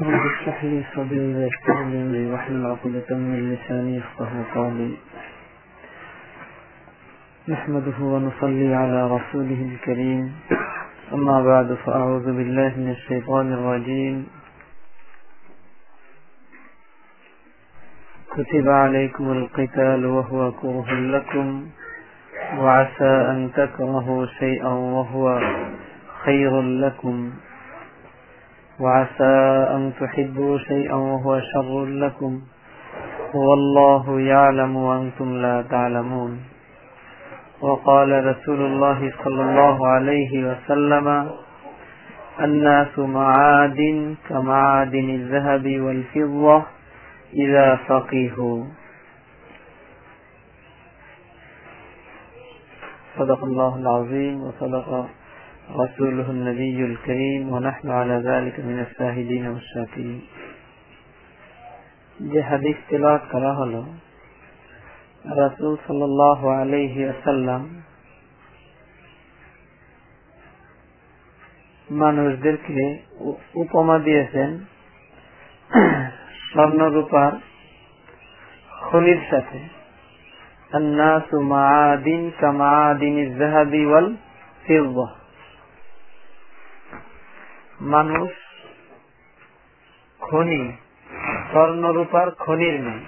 رب اشرح لي صدري ويسر لي امري واحلل عقدة من لساني يفقه قولي. نحمده ونصلي على رسوله الكريم. أما بعد فأعوذ بالله من الشيطان الرجيم. كتب عليكم القتال وهو كره لكم وعسى أن تكرهوا شيئا وهو خير لكم. وعسى أن تحبوا شيئا وهو شر لكم والله يعلم وأنتم لا تعلمون. وقال رسول الله صلى الله عليه وسلم الناس معادن كمعادن الذهب والفضة إذا فقهوا صدق الله العظيم وصدق رسوله النبي الكريم ونحن على ذلك من الشاهدين والشاكرين যে হাদিস তেলাওয়াত করা হলো রাসূল সাল্লাল্লাহু আলাইহি ওয়াসাল্লাম মানুষদেরকে উপমা দিয়েছেন স্বর্ণ রূপার খনির সাথে الناس معادن كمعادن الذهب والفضة মানুষ খনি, স্বর্ণরূপার খনির নেই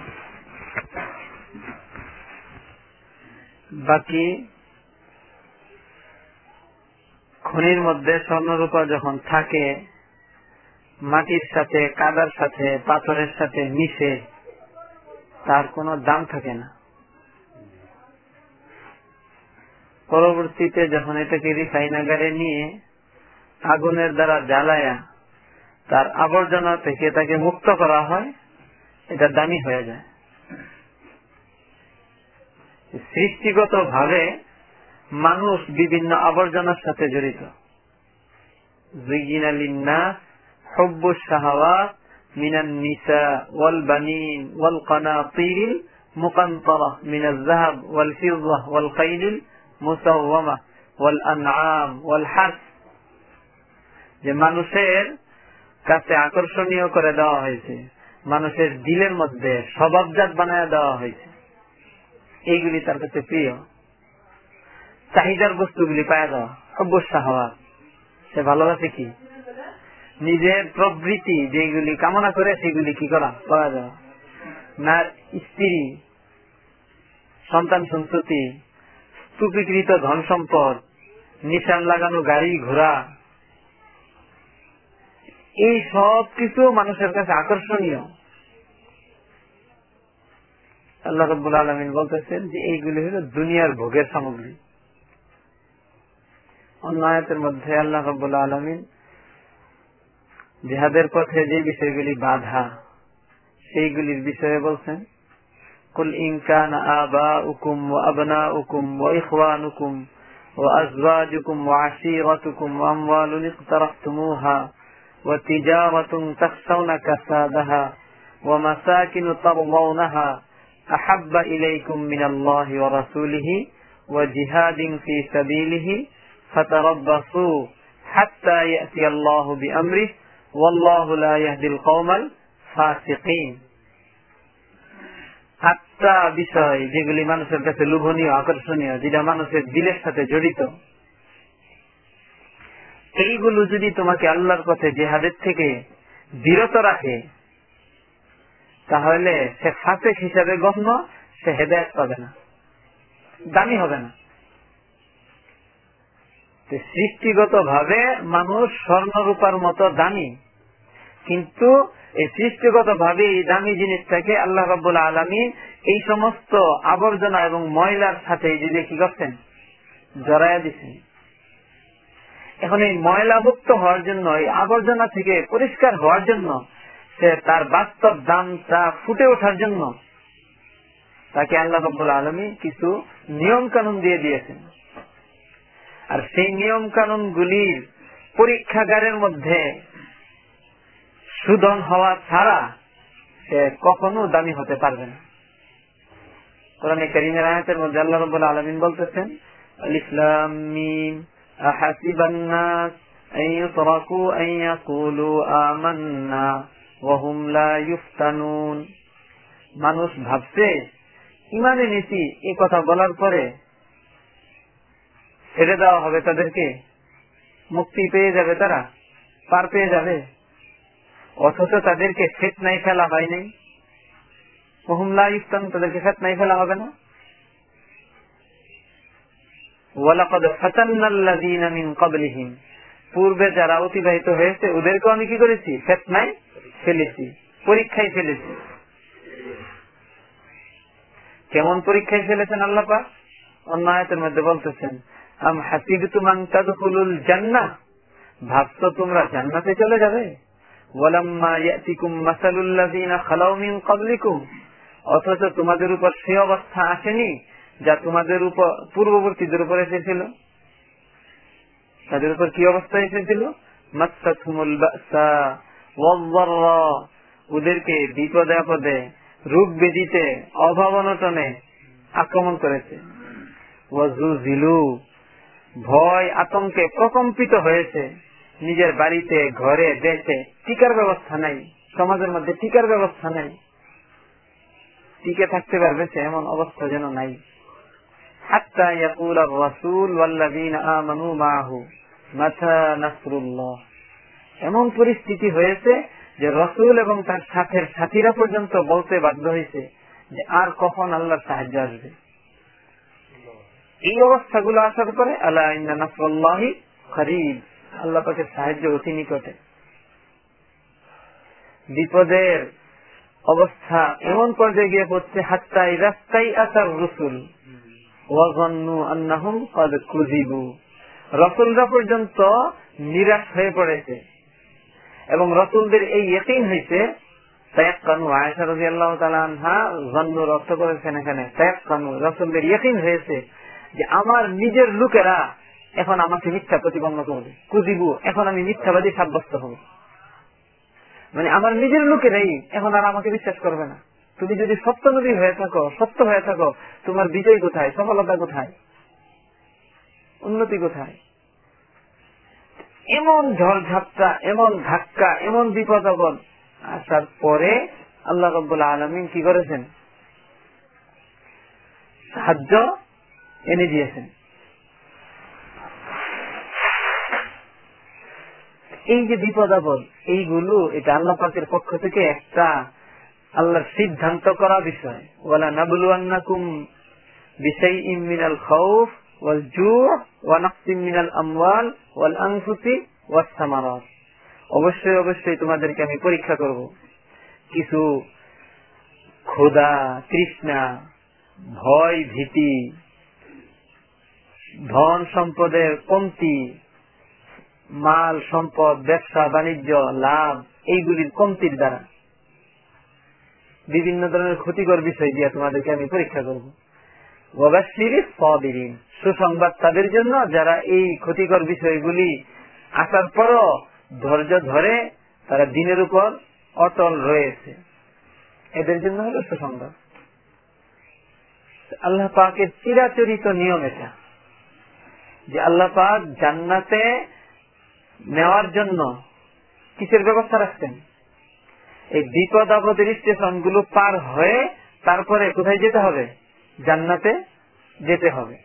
বাকি খনির মধ্যে স্বর্ণরূপা যখন থাকে, মাটির সাথে, কাদার সাথে, পাথরের সাথে মিশে, তার কোনো দাম থাকে না। পরবর্তীতে যখন এটাকে রিফাইনাগারে নিয়ে আগুনের দ্বারা জ্বালায়া তার আবর্জনা থেকে তাকে মুক্ত করা হয় এটা দামি হয়ে যায় সৃষ্টিগত ভাবে মানুষ বিভিন্ন আবর্জনার সাথে জড়িত حب الشهوات من النساء والبنين والقناطير المقنطرة من الذهب والفضة والخيل المسومة والأنعام والحرث যে মানুষের কাছে আকর্ষণীয় করে দেওয়া হয়েছে, মানুষের দিলের মধ্যে স্বভাবজাত বানায় দেওয়া হয়েছে। এইগুলি তার কাছে প্রিয়। চাহিদার বস্তুগুলি পায় দেওয়া অবশ্য হওয়া। সে ভালোবাসে কি? নিজের প্রবৃতি যেগুলি কামনা করে সেগুলি কি করা? পাওয়া দেওয়া। না স্ত্রী, সন্তান সন্ততি স্তূপীকৃত ধন সম্পদ, নিশান লাগানো গাড়ি ঘোড়া এই সব কিছু মানুষের কাছে আকর্ষণীয়। আল্লাহ রব্বুল আলমিন বলতেছেন যে এইগুলি হলো দুনিয়ার ভোগের সামগ্রী। অন্যায়তের মধ্যে আল্লাহ রব্বুল আলমিন জেহাদের পথে যে বিষয়গুলি বাধা, সেইগুলির বিষয়ে বলছেন, কুল ইনকান আবা উকুম ও আবনা উকুম ও ইখওয়ান উকুম ও আজওয়াজুকুম ও আশিরাতুকুম তারা তুমুহা وتجارة تخشون كسادها ومساكن ترضونها أحب إليكم من الله ورسوله وجهاد في سبيله فتربصوا حتى يأتي الله بأمره والله لا يهدي القوم الفاسقين আটটা বিষয় যেগুলি মানুষের কাছে লোভনীয় আকর্ষণীয় যেটা মানুষের দিলের সাথে জড়িত এইগুলো যদি তোমাকে আল্লাহর পথে জেহাদের থেকে বিরত রাখে, তাহলে সে ফাঁসেক হিসাবে গণ্য, সে হেদায়ত পাবে না। দামি হবে না। সৃষ্টিগত ভাবে মানুষ স্বর্ণরূপার মতো দামি। কিন্তু এই সৃষ্টিগত ভাবে এই দামি জিনিসটাকে আল্লাহ রব্বুল আলমী এই সমস্ত আবর্জনা এবং ময়লার সাথে যদি কি করছেন, জড়াইয়া দিচ্ছেন এখন এই ময়লাভুক্ত হওয়ার জন্য, এই আবর্জনা থেকে পরিষ্কার হওয়ার জন্য, সে তার বাস্তব দামটা ফুটে ওঠার জন্য তাকে আল্লাহ রব্বুল আলমী কিছু নিয়ম কানুন দিয়ে দিয়েছেন। আর সেই নিয়ম কানুন গুলির পরীক্ষাগারের মধ্যে সুদন হওয়া ছাড়া সে কখনো দামি হতে পারবে না। কোরআনে করিমের আয়াতের মধ্যে আল্লাহ রব্বুল আলমিন বলতেছেন ইসলাম أحسب الناس أن يتركوا أن يقولوا آمنا মানুষ ভাবছে ইমানে নীতি এ কথা বলার পরে ছেড়ে দেওয়া হবে তাদেরকে মুক্তি পেয়ে যাবে তারা পার পেয়ে যাবে অথচ তাদেরকে ফেতনাই ফেলা হয় নাই হুমলা ইফতান তাদেরকে ফেতনাই ফেলা হবে না পূর্বে যারা অতিবাহিত হয়েছে, ওদেরকেও আমি কি করেছি? ফেলেছি, পরীক্ষায় ফেলেছি। কেমন পরীক্ষায় ফেলেছেন আল্লাপা অন্য আয়তের মধ্যে বলতেছেন ভাবছ তোমরা জান্নাতে চলে যাবে? অথচ তোমাদের উপর সে অবস্থা আসেনি যা তোমাদের উপর, পূর্ববর্তীদের উপর এসেছিল। তাদের উপর কি অবস্থা এসেছিল? ওদেরকে বিপদে আপদে, রূপ বেদিতে অভাব অনটনে আক্রমণ করেছে। ভয়, আতঙ্কে প্রকম্পিত হয়েছে। নিজের বাড়িতে, ঘরে, দেশে টিকার ব্যবস্থা নাই। সমাজের মধ্যে টিকার ব্যবস্থা নাই। টিকে থাকতে পারবে এমন অবস্থা যেন নাই। এমন পরিস্থিতি হয়েছে যে রসুল এবং তার সাথের সাথীরা পর্যন্ত বলতে বাধ্য হয়েছে যে আর কখন আল্লাহর সাহায্য আসবে। এই অবস্থাগুলো আসার পরে আল্লাহ নাসরুল্লাহি খরিব আল্লাহ পাকে সাহায্য অতি নিকটে। বিপদের অবস্থা এমন পর্যায়ে গিয়ে পড়ছে, হাত্তাই রাস্তাই আসার রসুল। রসুলরা পর্যন্ত নিরাশ হয়ে পড়েছে। এবং রসুলদের এই ইয়কিন হয়েছে যে, আমার নিজের লোকেরা এখন আমাকে মিথ্যা করবে। এখন আমি মিথ্যাবাদী সাব্যস্ত হব। মানে আমার নিজের লোকেরাই এখন আর আমাকে বিশ্বাস করবে না। তুমি যদি সত্য নদী হয়ে থাকো, সত্য হয়ে থাকো, তোমার বিজয় কোথায়? সফলতা কোথায়? উন্নতি কোথায়? এমন ঝড়ঝাপটা এমন ধাক্কা, এমন বিপদ আপদ। আসার পরে আল্লাহ রব্বুল্লাহ আলমিন কি করেছেন? সাহায্য এনে দিয়েছেন। এই যে বিপদ আপদ, এইগুলো এটা আল্লাহ পাকের পক্ষ থেকে একটা আল্লাহর সিদ্ধান্ত করা বিষয়। ওয়াল মিনাল অবশ্যই অবশ্যই তোমাদেরকে আমি পরীক্ষা করব। কিছু ক্ষুদা তৃষ্ণা, ভয়, ভীতি, ধন সম্পদের কমতি, মাল সম্পদ, ব্যবসা, বাণিজ্য, লাভ, এইগুলির কমতির দ্বারা বিভিন্ন ধরনের ক্ষতিকর বিষয় দিয়ে তোমাদেরকে আমি পরীক্ষা করব। সুসংবাদ তাদের জন্য, যারা এই ক্ষতিকর বিষয়গুলি আসার পরও ধৈর্য ধরে তারা দিনের উপর অটল রয়েছে। এদের জন্য হলো সুসংবাদ। আল্লাহ পাকের চিরাচরিত নিয়ম এটা, যে আল্লাহ পাক জান্নাতে নেওয়ার জন্য কিসের ব্যবস্থা রাখছেন এই বিপদ আপদের স্টেশনগুলো পার হয়ে তারপরে কোথায় যেতে হবে? জান্নাতে যেতে হবে।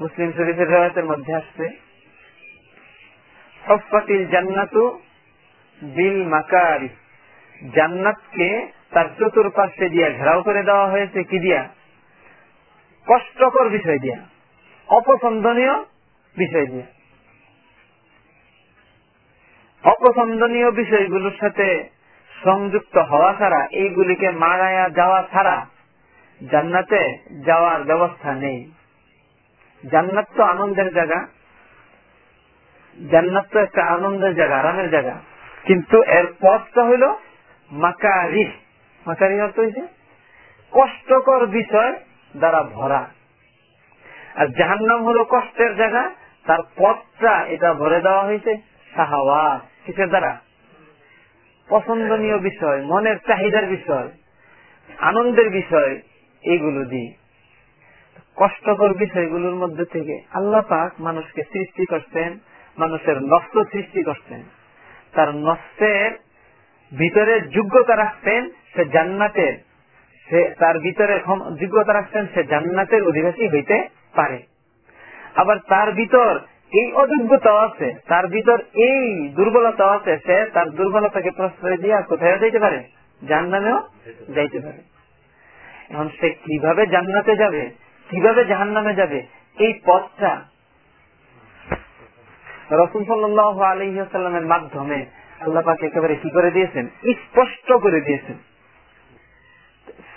মুসলিম শরীফের রেওয়াতের মধ্যে আসছে সফাতিল জান্নাতু বিল মাকারি জান্নাতকে তার চতুর্পাশে দিয়া ঘেরাও করে দেওয়া হয়েছে কি দিয়া? কষ্টকর বিষয় দিয়া, অপছন্দনীয় বিষয় দিয়া। অপছন্দনীয় বিষয়গুলোর সাথে সংযুক্ত হওয়া ছাড়া, এইগুলিকে মারায়া যাওয়া ছাড়া জান্নাতে যাওয়ার ব্যবস্থা নেই। জান্নাত তো আনন্দের জায়গা। জান্নাত তো একটা আনন্দের জায়গা, আরামের জায়গা। কিন্তু এর পথটা হইল মাকারি মাকারি অর্থ হয়েছে কষ্টকর বিষয় দ্বারা ভরা। আর জাহান্নাম হলো কষ্টের জায়গা, তার পথটা এটা ভরে দেওয়া হয়েছে সাহাওয়া কিসের দ্বারা? পছন্দনীয় বিষয়, মনের চাহিদার বিষয়, আনন্দের বিষয় এইগুলো দিয়ে কষ্টকর বিষয়গুলোর মধ্যে থেকে আল্লাহ পাক মানুষকে সৃষ্টি করছেন, মানুষের নষ্ট সৃষ্টি করছেন। তার নফসের ভিতরে যোগ্যতা রাখতেন সে জান্নাতের, সে তার ভিতরে যোগ্যতা রাখতেন সে জান্নাতের অধিবাসী হইতে পারে। আবার তার ভিতর এই অযোগ্যতাও আছে, তার ভিতর এই দুর্বলতাও আছে, সে তার দুর্বলতাকে প্রশ্রয় দিয়ে কোথায় যাইতে পারে? জান্নামেও যাইতে পারে। এখন সে কীভাবে জান্নাতে যাবে? কীভাবে জাহান নামে যাবে? এই পথটা রসুল সাল্লাহ মাধ্যমে আল্লাহ পাকে একেবারে কি করে দিয়েছেন? স্পষ্ট করে দিয়েছেন।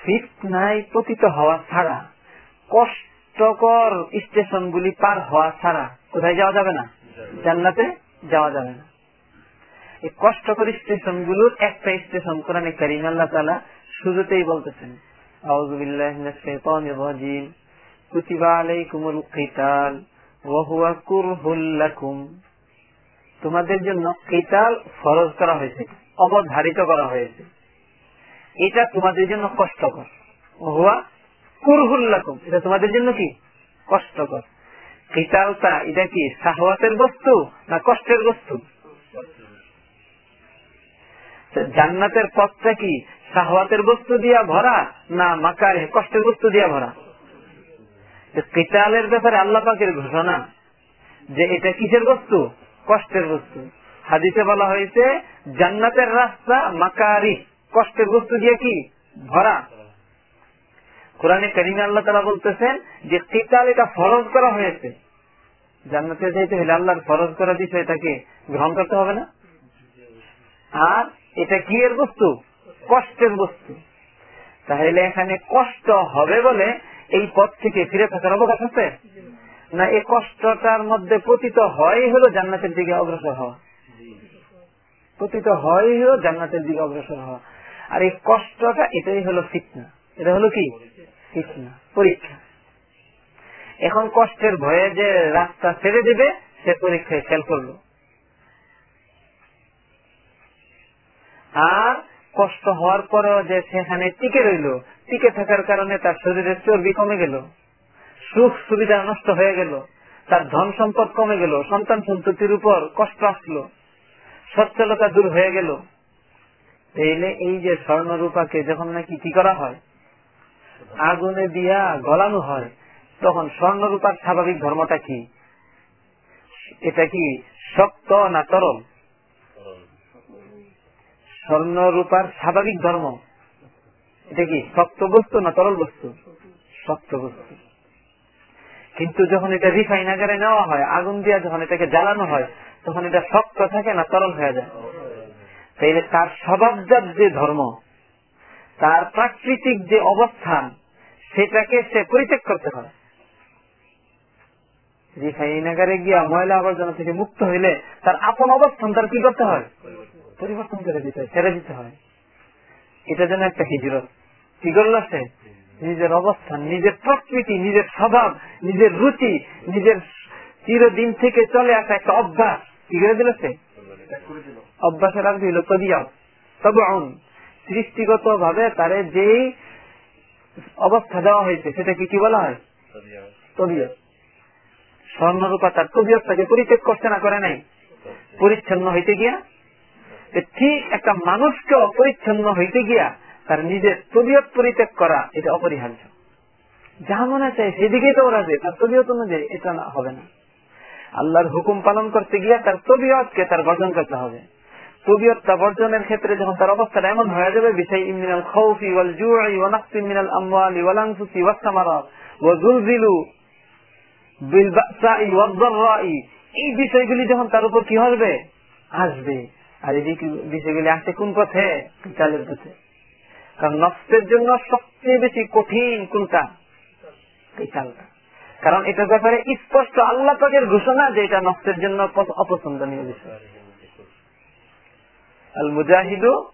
ফিটনায় পতিত হওয়া ছাড়া কষ্টকর স্টেশন গুলি পার হওয়া ছাড়া কোথায় যাওয়া যাবে না? জান্নাতে যাওয়া যাবে না। এই কষ্টকর স্টেশনগুলোর একটা স্টেশন কোরআনে কারিম আল্লাহ তালা শুরুতেই বলতেছেন তোমাদের জন্য কেতাল ফরজ করা হয়েছে অবধারিত করা হয়েছে। এটা তোমাদের জন্য কষ্টকর। হুয়া কুরহুল্লাকুম এটা তোমাদের জন্য কি? কষ্টকর। কেতালটা এটা কি সাহওয়াতের বস্তু না কষ্টের বস্তু? জান্নাতের পথটা কি সাহওয়াতের বস্তু দিয়া ভরা না মাকার কষ্টের বস্তু দিয়া ভরা? কেতালের ব্যাপারে আল্লাহ পাকের ঘোষণা যে এটা কিসের বস্তু? কষ্টের বস্তু। হাদিসে বলা হয়েছে, জান্নাতের রাস্তা মাকারি, কষ্টের বস্তু দিয়ে কি? ভরা। কোরআনে করিমে আল্লাহ তালা বলতেছেন যে কেতাল এটা ফরজ করা হয়েছে। জান্নাতে যাইতে হলে আল্লাহর ফরজ করা বিষয়টাকে গ্রহণ করতে হবে না। আর এটা কি এর বস্তু? কষ্টের বস্তু। তাহলে এখানে কষ্ট হবে বলে এই পথ থেকে ফিরে থাকার অবকাশ আছে? না, এই কষ্টটার মধ্যে পতিত হয় হলো জান্নাতের দিকে অগ্রসর হওয়া। পতিত হয় হলো জান্নাতের দিকে অগ্রসর হওয়া। আর এই কষ্টটা এটাই হলো ফিটনা এটা হলো কি? পরীক্ষা। এখন কষ্টের ভয়ে যে রাস্তা ছেড়ে দিবে, সে পরীক্ষায় ফেল করল। আর কষ্ট হওয়ার পরেও যে সেখানে টিকে রইল, টিকে থাকার কারণে তার শরীরের চর্বি কমে গেল। সুখ সুবিধা নষ্ট হয়ে গেল, তার ধন সম্পদ কমে গেল, সন্তান সন্ততির উপর কষ্ট আসলো, সচ্ছলতা দূর হয়ে গেল। এই যে স্বর্ণ রূপাকে যখন নাকি কি করা হয় আগুনে দিয়া গলানো হয়, তখন স্বর্ণরূপার স্বাভাবিক ধর্মটা কি? এটা কি শক্ত না তরল? স্বর্ণরূপার স্বাভাবিক ধর্ম। এটা কি শক্ত বস্তু না তরল বস্তু? শক্ত বস্তু। কিন্তু যখন এটা রিফাইনাগারে নেওয়া হয়, আগুন দিয়া যখন এটাকে জ্বালানো হয়, তখন এটা শক্ত থাকে না তরল হয়ে যায়। তাইলে তার স্বভাবজাত যে ধর্ম তার প্রাকৃতিক যে অবস্থান সেটাকে সে পরিত্যাগ করতে হয় রিফাইনাগারে গিয়া ময়লা আবর্জনা থেকে মুক্ত হইলে তার আপন অবস্থান তার কি করতে হয়? পরিবর্তন করে দিতে হয় ছেড়ে দিতে হয়। এটা যেন একটা হিজরত। কি করল সে? নিজের অবস্থান নিজের প্রকৃতি নিজের স্বভাব নিজের রুচি নিজের চিরদিন থেকে চলে আসা একটা অভ্যাস। কি করে দিল সে? অভ্যাসের আর দিল তবিয়া তবে সৃষ্টিগত ভাবে তারে যেই অবস্থা দেওয়া হয়েছে, সেটাকে কি বলা হয়? তবিয়ত। স্বর্ণরূপা তার তবিয়তটাকে পরিত্যাগ করতে না, করে নাই? পরিচ্ছন্ন হইতে গিয়া? ঠিক একটা মানুষকে অপরিচ্ছন্ন হইতে গিয়া তার নিজের তবিয়ত পরিত্যাগ করা, এটা অপরিহার্য। যা মনে চায় সেদিকেই তো ওরা যে, তার তবিয়ত অনুযায়ী এটা হবে না। আল্লাহর হুকুম পালন করতে গিয়া তার তবিয়তকে তার বর্জন করতে হবে। ক্ষেত্রে যখন তার এমন হয়ে যাবে এই বিষয়গুলি যখন তার উপর কি হবে? আসবে। আর এই বিষয়গুলি আসে কোন পথে? পথে। কারণ নষ্টের জন্য সবচেয়ে বেশি কঠিন কোনটা? কারণ এটার ব্যাপারে স্পষ্ট আল্লাহ ঘোষণা যে এটা নষ্টের জন্য অপছন্দনীয় বিষয়। আল মুজাহিদু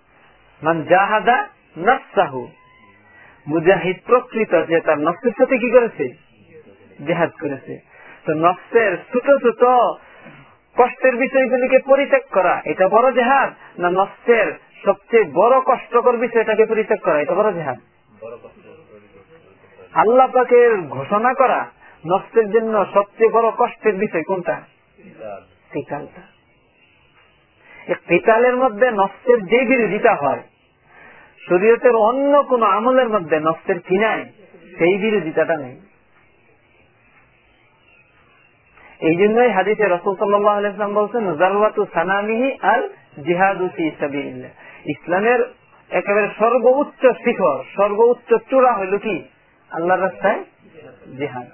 মান জাহাদা নফসাহু। মুজাহিদ প্রকৃত যে তার নফসের সাথে কি করেছে? জেহাদ করেছে। তো নফসের ছোট ছোট কষ্টের বিষয়গুলিকে পরিত্যাগ করা এটা বড় জেহাদ? না নষ্টের সবচেয়ে বড় কষ্টকর বিষয়টাকে পরিত্যাগ করা এটা বড় জেহাদ? আল্লাহ পাকের ঘোষণা করা নষ্টের জন্য সবচেয়ে বড় কষ্টের বিষয় কোনটা? কেতালের মধ্যে নষ্টের যে বিরোধিতা হয়। শরীয়তের অন্য কোন আমলের মধ্যে নষ্টের কি নাই? সেই বিরোধিতাটা নেই। এই জন্যই হাদিসে রসুল সাল্লাম বলছেন সানামিহি আর জিহাদুসি ইসলামের একেবারে সর্বোচ্চ শিখর, সর্বোচ্চ চূড়া হইল কি? আল্লাহ রাস্তায় জিহাদ।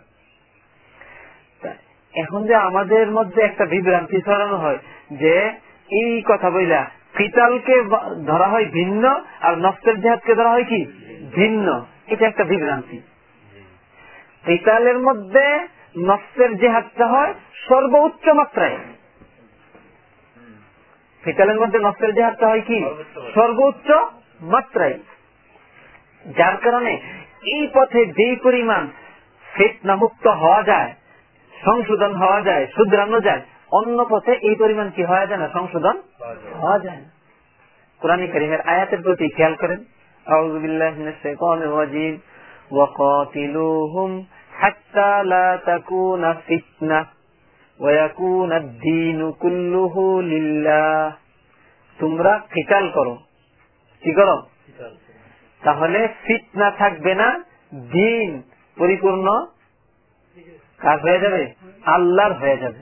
এখন যে আমাদের মধ্যে একটা বিভ্রান্তি ছড়ানো হয় যে এই কথা বইলা কিতালকে ধরা হয় ভিন্ন আর নষ্টের জেহাদকে ধরা হয় কি? ভিন্ন। এটা একটা বিভ্রান্তি। কিতালের মধ্যে নষ্টের জেহাদটা হয় সর্বোচ্চ মাত্রায়। ফিতালের মধ্যে নষ্টের জেহাদটা হয় কি? সর্বোচ্চ মাত্রায়। যার কারণে এই পথে যেই পরিমাণ ফেতনা মুক্ত হওয়া যায়, সংশোধন হওয়া যায়, শুধরানো যায় অন্য পথে এই পরিমাণ কি হওয়া যায় না সংশোধন হওয়া যায় না কোরআন করিমের আয়াতের প্রতি খেয়াল করেন وقاتلوهم حتى لا تكون فتنة ويكون الدين كله لله তোমরা কিতাল করো কি করো তাহলে ফিতনা থাকবে না দিন পরিপূর্ণ কাজ হয়ে যাবে আল্লাহর হয়ে যাবে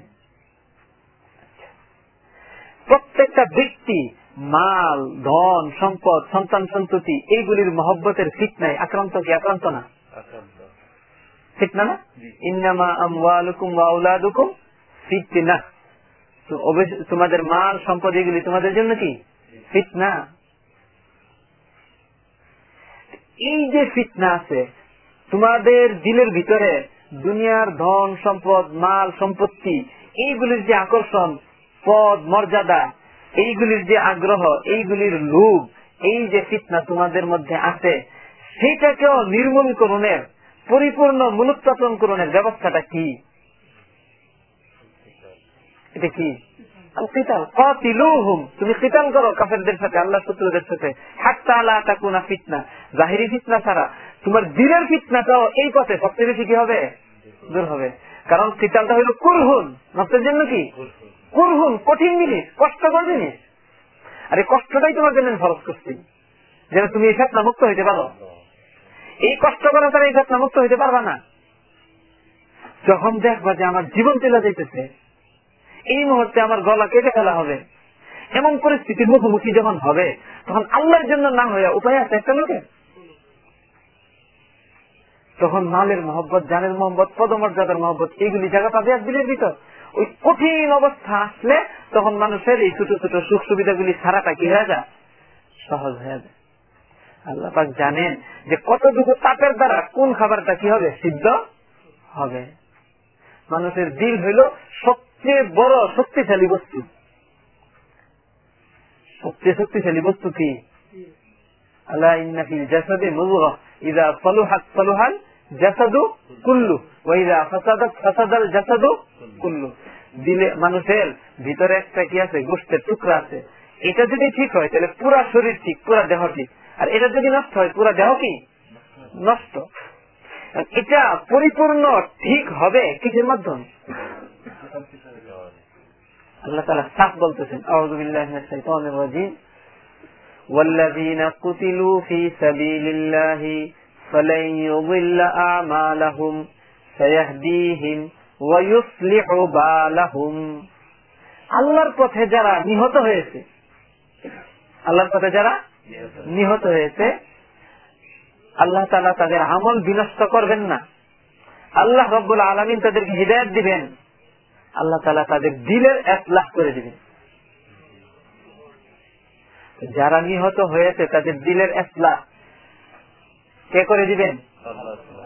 প্রত্যেকটা ব্যক্তি মাল ধন সম্পদ সন্তান সন্ততি এইগুলির মহব্বতের ফিতনায় আক্রান্ত কি আক্রান্ত না? ফিতনা না? না ইন্নামা আমওয়ালুকুম ওয়া আওলাদুকুম ফিতনা। তোমাদের মাল সম্পদ এগুলি তোমাদের জন্য কি? ফিতনা। এই যে ফিতনা আছে তোমাদের দিলের ভিতরে দুনিয়ার ধন সম্পদ মাল সম্পত্তি এইগুলির যে আকর্ষণ পদ মর্যাদা, এইগুলির যে আগ্রহ, এইগুলির লোভ, এই যে ফিতনা তোমাদের মধ্যে আছে সেইটাকেও নির্মূল করণের, পরিপূর্ণ মূলোৎপাটন করণের ব্যবস্থাটা কি? তুমি আল্লাহ শত্রুদের সাথে। ছাড়া। তোমার এই পথে হবে? হবে। কারণ কিতালটা হইল কুরহুন। নষ্টের জন্য কি? কুরহুন কঠিন জিনিস, কষ্টকর জিনিস। আর এই কষ্টটাই তোমার জন্য ফরজ করছি। যেন তুমি এই ফেতনা মুক্ত হইতে পারো। এই কষ্ট করা তারা এই ফেতনা মুক্ত হইতে পারবা না। যখন দেখবা যে আমার জীবন চলে যাইতেছে, এই মুহূর্তে আমার গলা কেটে ফেলা হবে। এমন পরিস্থিতির মুখোমুখি যখন হবে, তখন আল্লাহর জন্য না হইয়া উপায় আছে একটা লোকের? তখন মালের মহব্বত, জানের মহব্বত, পদমর্যাদার মহব্বত, এইগুলি জায়গা পাবে এক দিনের ভিতর। ওই কঠিন অবস্থা আসলে তখন মানুষের এই ছোট ছোট সুখ সুবিধাগুলি ছাড়াটা কি হয়ে যায়? সহজ হয়ে যায়। আল্লাহ জানেন যে কতটুকু তাপের দ্বারা কোন খাবারটা কি হবে? সিদ্ধ হবে। মানুষের দিল হইল সবচেয়ে বড় শক্তিশালী বস্তু। সবচেয়ে শক্তিশালী বস্তু কি? আল্লাহ ইন্নাফিল জাসাদে মুজুরা ইদা সলুহাত সলুহাল জাসাদু কুল্লু ওইদা ফাসাদাত ফাসাদাল জাসাদু কুল্লু দিলে মানুষের ভিতরে একটা কি আছে গোষ্ঠের টুকরা আছে এটা যদি ঠিক হয় তাহলে পুরা শরীর ঠিক পুরা দেহ ঠিক আর এটা যদি নষ্ট হয় পুরা দেহ কি নষ্ট এটা পরিপূর্ণ ঠিক হবে কিসের মাধ্যমে আল্লাহ তালা সাফ বলতেছেন আউযুবিল্লাহি والذين قتلوا في سبيل الله فلن يضل أعمالهم سيهديهم ويصلح بالهم আল্লাহর পথে যারা নিহত হয়েছে আল্লাহর পথে যারা নিহত হয়েছে আল্লাহ তালা তাদের আমল বিনষ্ট করবেন না আল্লাহ রব্বুল আলমিন তাদেরকে হৃদায়ত দিবেন আল্লাহ তালা তাদের দিলের এক লাখ করে দিবেন যারা নিহত হয়েছে তাদের দিলের একলা কে করে দিবেন?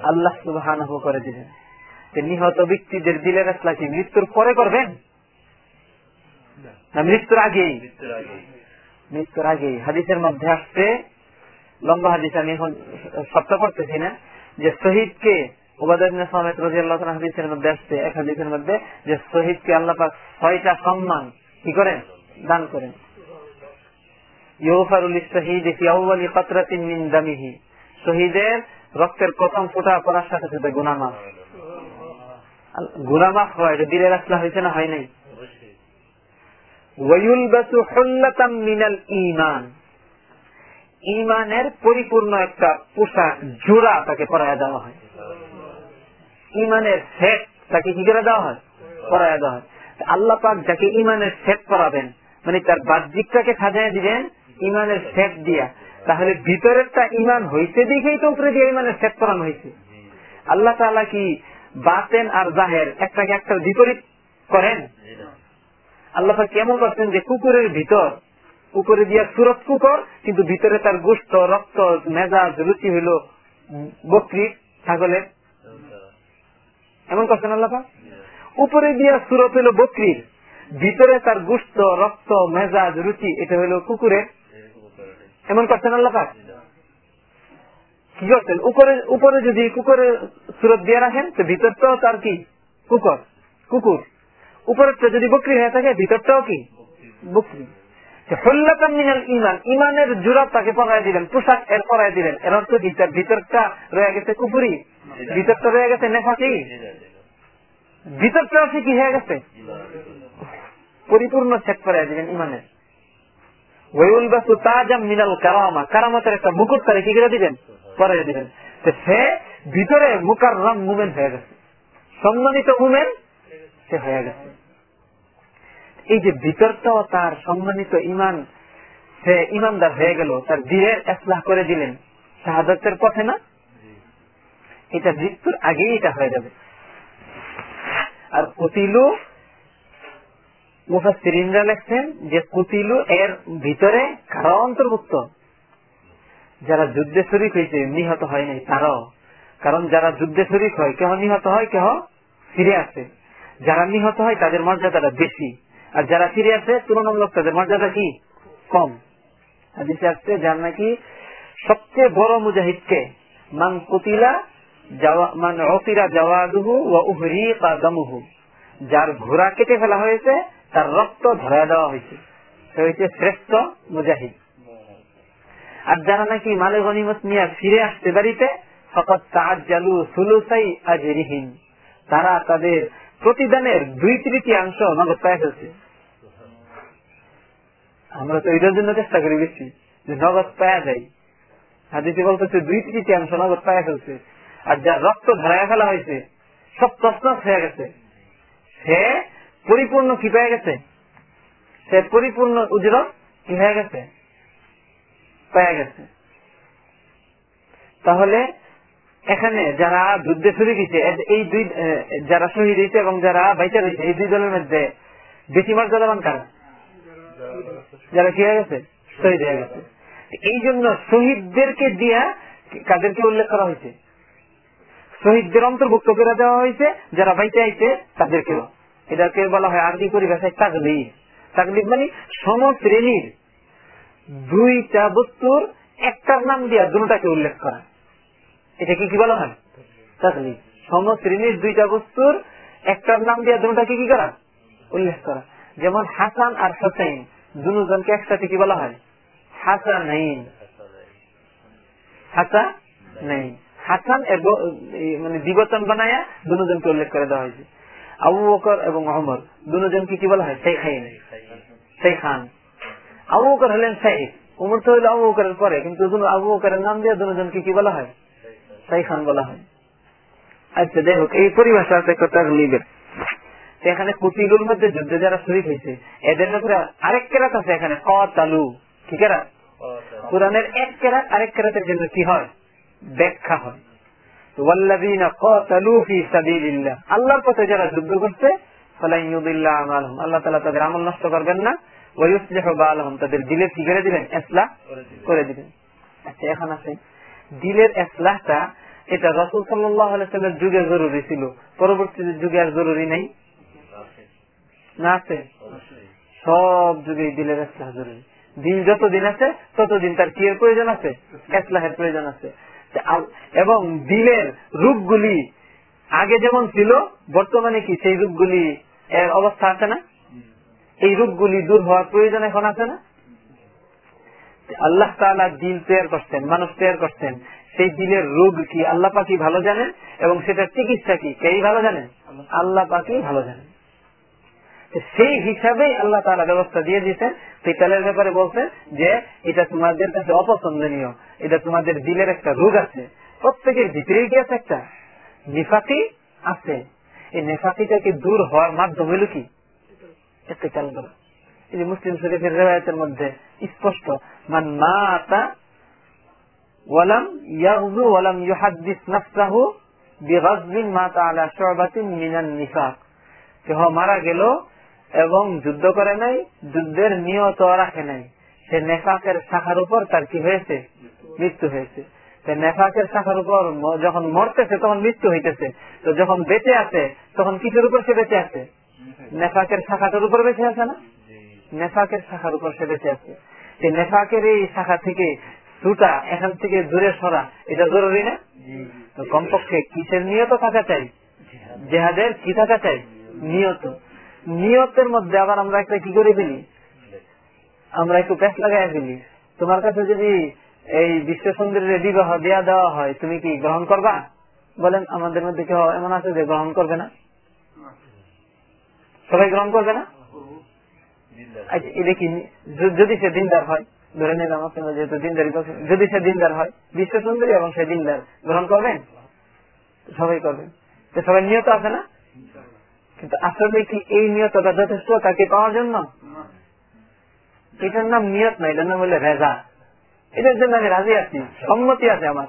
আল্লাহ। সুবহান করে দিবেন। নিহত ব্যক্তিদের দিলের একলা কি মৃত্যুর পরে করবেন? না মৃত্যুর আগেই। মৃত্যুর আগেই। হাদিসের মধ্যে আসছে লম্বা হাদিস আমি এখন সপ্তাহ করতেছি না যে শহীদকে হাদিসের মধ্যে আসছে এক হাদিসের মধ্যে যে শহীদকে আল্লাহ পাক ছয়টা সম্মান কি করেন? দান করেন। শহীদের রক্তের প্রথম ফোটা পড়ার সাথে সাথে গুনামাফ। গুনামাফ হয়, এটা দিলের আসলা হয়েছে না হয় নাই? ইমানের পরিপূর্ণ একটা পোশাক, জোড়া তাকে পরায় দেওয়া হয়। ইমানের সেট তাকে কি করে দেওয়া হয়? পরায় দেওয়া হয়। আল্লাহ পাক যাকে ইমানের সেট পরাবেন মানে তার বাহ্যিকটাকে সাজায় দিবেন ইমানের সেট দিয়া। তাহলে ভিতরেরটা ইমান হয়েছে দেখেই তো উপরে দিয়ে ইমানের সেট করানো হয়েছে আল্লাহ তালা কি বাতেন আর জাহের একটাকে একটা বিপরীত করেন? আল্লাহ কেমন করছেন যে কুকুরের ভিতর, উপরে দিয়া সুরত কুকুর, কিন্তু ভিতরে তার গোস্ত রক্ত, মেজাজ, রুচি হইল বকরি, ছাগলের। এমন করছেন আল্লাহ উপরে দিয়া সুরত হইল বকরির ভিতরে তার গুস্ত রক্ত, মেজাজ, রুচি, এটা হইল কুকুরের এমন করছেন আল্লাহ পাক? কি করছেন? উপরে উপরে যদি কুকুরের সুরত দিয়ে রাখেন, তো ভিতরটাও তার কি? কুকুর কুকুর। উপরেরটা যদি বকরি হয়ে থাকে, ভিতরটাও কি? বকরি। ইমান ইমানের জোড়া তাকে পরাই দিলেন, পোশাক এর পরাই দিলেন। এর অর্থ কি? তার ভিতরটা রয়ে গেছে কুপুরি ভিতরটা রয়ে গেছে নেফাকি ভিতরটা কি হয়ে গেছে। পরিপূর্ণ চেক করাই দিলেন ইমানের একটা মুকুট তারে কি করে দিবেন? সে ভিতরে মুকার রং মুমেন্ট হয়ে গেছে। সম্মানিত হয়ে গেছে। এই যে ভিতরটাও তার সম্মানিত ইমান, সে ইমানদার হয়ে গেল, তার দিনের এসলাহ করে দিলেন। শাহাদতের পথে না? এটা মৃত্যুর আগেই এটা হয়ে যাবে। আর কতিলু মুফাসিরিনরা লেখছেন যে কুতিলু এর ভিতরে কারও অন্তর্ভুক্ত? যারা যুদ্ধে শরিক হয়েছে, নিহত হয় নাই, তারাও। কারণ যারা যুদ্ধে শরিক হয়, কেহ নিহত হয়, কেহ ফিরে আসে। যারা নিহত হয়, তাদের মর্যাদাটা বেশি। আর যারা ফিরে আসে, তুলনামূলক তাদের মর্যাদা কি? কম। আসছে, যার নাকি সবচেয়ে বড় মুজাহিদকে, মান কুতিলা মান অতিরা জওয়াদুহু উহরি দামুহু। যার ঘোড়া কেটে ফেলা হয়েছে তার রক্ত ধরা দেওয়া হয়েছে। সে হয়েছে শ্রেষ্ঠ মুজাহিদ। আর যারা নাকি মালে গনিমত নিয়ে ফিরে আসতে বাড়িতে, ফকত তাহার জালু সুলুসাই তারা তাদের প্রতিদানের দুই তৃতীয়াংশ নগদ পায় ফেলছে। আমরা তো এটার জন্য চেষ্টা করি বেশি, যে নগদ পায়া যায়। হাদিসে বলতেছে, দুই তৃতীয়াংশ নগদ পায়া ফেলছে। আর যার রক্ত ধরায় ফেলা হয়েছে, সব তসনস হয়ে গেছে। সে পরিপূর্ণ কি পেয়ে গেছে? সে পরিপূর্ণ উজরত কি হয়ে গেছে? পেয়ে গেছে। তাহলে এখানে যারা যুদ্ধে শুরু গেছে এই দুই যারা শহীদ হয়েছে এবং যারা বাইচা রয়েছে, এই দুই দলের মধ্যে বেশি মর্যাদাবান কারা? যারা কি হয়ে গেছে? শহীদ হয়ে গেছে। এই জন্য শহীদদেরকে দিয়া কাদেরকে উল্লেখ করা হয়েছে? শহীদদের অন্তর্ভুক্ত করে দেওয়া হয়েছে, যারা বাইচে আইছে তাদেরকেও। এটাকে বলা হয় আরবি পরিভাষায় তাকলিফ তাকলিফ মানে সমশ্রেণীর দুইটা বস্তুর একটার নাম দিয়া দুটাকে উল্লেখ করা। এটাকে কি বলা হয়? তাকলিফ সমশ্রেণীর দুইটা বস্তুর একটার নাম দিয়া দুটাকে কি করা? উল্লেখ করা। যেমন হাসান আর হোসেন দুজনকে একসাথে কি বলা হয়? হাসান হাসা নেই হাসান মানে দিবচন বানায়া দুজনকে উল্লেখ করে দেওয়া হয়েছে। আবু বকর এবং মোহাম্মদ দুজনকে কি বলা হয়? শেখাইন শেখান আবু বকর হলেন শেখ উমর তো হইল আবু বকরের পরে কিন্তু আবু বকরের নাম দিয়ে দুজনকে কি বলা হয়? শেখান বলা হয়। আচ্ছা যাই হোক এই পরিভাষা এখানে কুতিলুর মধ্যে যুদ্ধে যারা শরীর হয়েছে এদের ব্যাপারে আরেক কেরাত আছে এখানে ক তালু কি কেরাত? কোরআনের এক কেরাত আরেক কেরাতের জন্য কি হয়? ব্যাখ্যা হয়। আল্লাহর পথে যারা যুদ্ধ করছে আল্লাহ তালা তাদের আমল নষ্ট করবেন না। তাদের দিলের কি করে এসলাহ করে আচ্ছা এখন আছে দিলের এসলাহটা, এটা রসুল সাল্লামের যুগে জরুরি ছিল। পরবর্তী যুগে আর জরুরি নেই? না আছে? সব যুগে দিলের এসলাহ জরুরি। দিন যতদিন আছে, ততদিন তার কি প্রয়োজন আছে? এসলাহের প্রয়োজন আছে। এবং দিলের রূপগুলি আগে যেমন ছিল, বর্তমানে কি সেই রূপগুলি এর অবস্থা আছে না? এই রূপগুলি দূর হওয়ার প্রয়োজন এখন আছে না? আল্লাহ তালা দিল তৈরি করছেন, মানুষ তৈরি করছেন। সেই দিলের রোগ কি আল্লাহ পাকি ভালো জানেন? এবং সেটার চিকিৎসা কি, কে ভালো জানেন? আল্লাহ পাকি ভালো জানেন। সেই হিসাবেই আল্লাহ তালা ব্যবস্থা দিয়ে দিয়েছেন। পিতালের ব্যাপারে বলছেন যে, এটা তোমাদের কাছে অপছন্দনীয়। এটা তোমাদের দিলের একটা রোগ আছে। প্রত্যেকের ভিতরেই কি আছে একটা? নিফাকি আছে। এই নেফাকিটাকে দূর হওয়ার মাধ্যম হইল কি? মুসলিম শরীফের রেওয়ায়তের মধ্যে স্পষ্ট, মান মারা গেল এবং যুদ্ধ করে নাই, যুদ্ধের নিয়ত রাখে নাই। সে নেফাকের শাখার উপর তার কি হয়েছে? মৃত্যু হয়েছে। নেফাকের শাখার উপর যখন মরতেছে, তখন মৃত্যু হইতেছে। তো যখন বেঁচে আছে, তখন কিসের উপর সে বেঁচে আছে? নেফাকের শাখাটার উপর বেঁচে আছে না? নেফাকের শাখার উপর সে বেঁচে আছে। সেই নেফাকের এই শাখা থেকে ছুটা এখান থেকে দূরে সরা, এটা জরুরি না? তো কমপক্ষে কিসের নিয়ত থাকা চাই? জেহাদের কি থাকা চাই? নিয়ত। নিয়তের মধ্যে আবার আমরা একটা কি করে ফেলি? আমরা একটু প্যাস লাগাই ফেলি। তোমার কাছে যদি এই বিশ্ব সুন্দরীর বিবাহ দেয়া দেওয়া হয়, তুমি কি গ্রহণ করবা? বলেন, আমাদের মধ্যে কেউ এমন আছে যে গ্রহণ করবে না? সবাই গ্রহণ করবে না? আচ্ছা যদি সে দিনদার হয়, ধরে নিলাম আপনারা যেহেতু দিনদারি যদি সে দিনদার হয়, বিশ্ব সুন্দরী এবং সে দিনদার, গ্রহণ করবেন? সবাই করবেন। সবাই নিয়ত আছে না? কিন্তু আসলে কি এই নিয়তটা যথেষ্ট তাকে পাওয়ার জন্য? এটার নাম নিয়ত না, এটার নাম হলে রেজা। এটার জন্য আমি রাজি আছি, সম্মতি আছে আমার।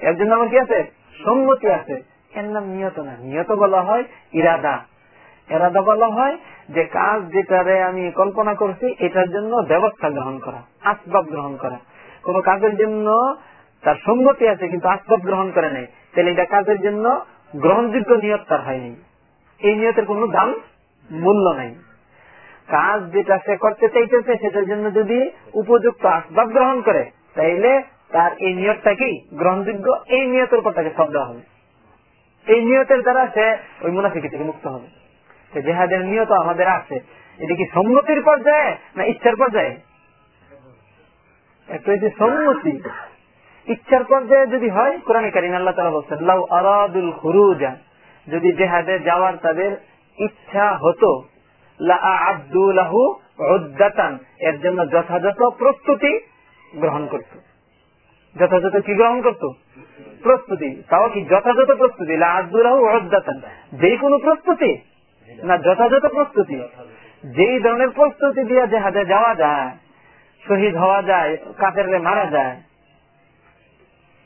এর জন্য আমার কি আছে? সম্মতি আছে। এর নাম নিয়ত না। নিয়ত বলা হয় ইরাদা। এরাদা বলা হয় যে কাজ যেটারে আমি কল্পনা করছি, এটার জন্য ব্যবস্থা গ্রহণ করা, আসবাব গ্রহণ করা। কোন কাজের জন্য তার সম্মতি আছে, কিন্তু আসবাব গ্রহণ করে নেই। তাহলে এটা কাজের জন্য গ্রহণযোগ্য নিয়ত তার হয়নি। এই নিয়তের কোন দাম, মূল্য নাই। কাজ যেটা সে করতে চাইতেছে, সেটার জন্য যদি উপযুক্ত আসবাব গ্রহণ করে, তাইলে তার এই নিয়তটা কি গ্রহণযোগ্য, এই নিয়তের উপর তাকে শব্দ হবে। এই নিয়তের দ্বারা সে ওই মুনাফিকি থেকে মুক্ত হবে। সে জেহাদের নিয়ত আমাদের আছে। এটা কি সম্মতির পর্যায়ে না ইচ্ছার পর্যায়ে? সম্মতি। ইচ্ছার পর্যায়ে যদি হয়, কোরআন কারিম আল্লাহ তালা বলছেন, লাউ আরাদুল খুরুজা। যদি জেহাদে যাওয়ার তাদের ইচ্ছা হতো এর জন্য যথাযথ প্রস্তুতি গ্রহণ করত। যথাযথ কি গ্রহণ করত? প্রস্তুতি। তাও কি যথাযথ প্রস্তুতি? আব্দুল্লাহ অদ্দাতান যে কোনো প্রস্তুতি না, যথাযথ প্রস্তুতি। যেই ধরনের প্রস্তুতি দিয়ে জেহাদে যাওয়া যায়, শহীদ হওয়া যায় কাফের মারা যায়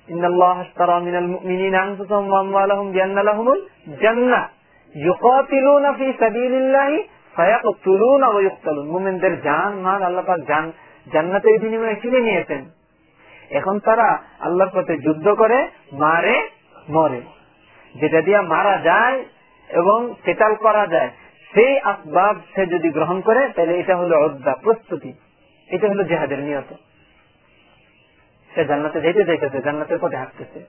إن الله اشترى من المؤمنين أنفسهم وأموالهم بأن لهم الجنة يقاتلون في سبيل الله فيقتلون ويقتلون মুমিনদের জান মাল আল্লাহ পাক জান জান্নাতের বিনিময়ে কিনে নিয়েছেন এখন তারা আল্লাহর পথে যুদ্ধ করে মারে মরে যেটা দিয়ে মারা যায় এবং সেটাল করা যায় সেই আসবাব সে যদি গ্রহণ করে তাহলে এটা হলো অদ্যা প্রস্তুতি এটা হলো জেহাদের নিয়ত সে জান্নাতে যেতে যাইতেছে, জান্নাতের পথে হাঁটতেছে।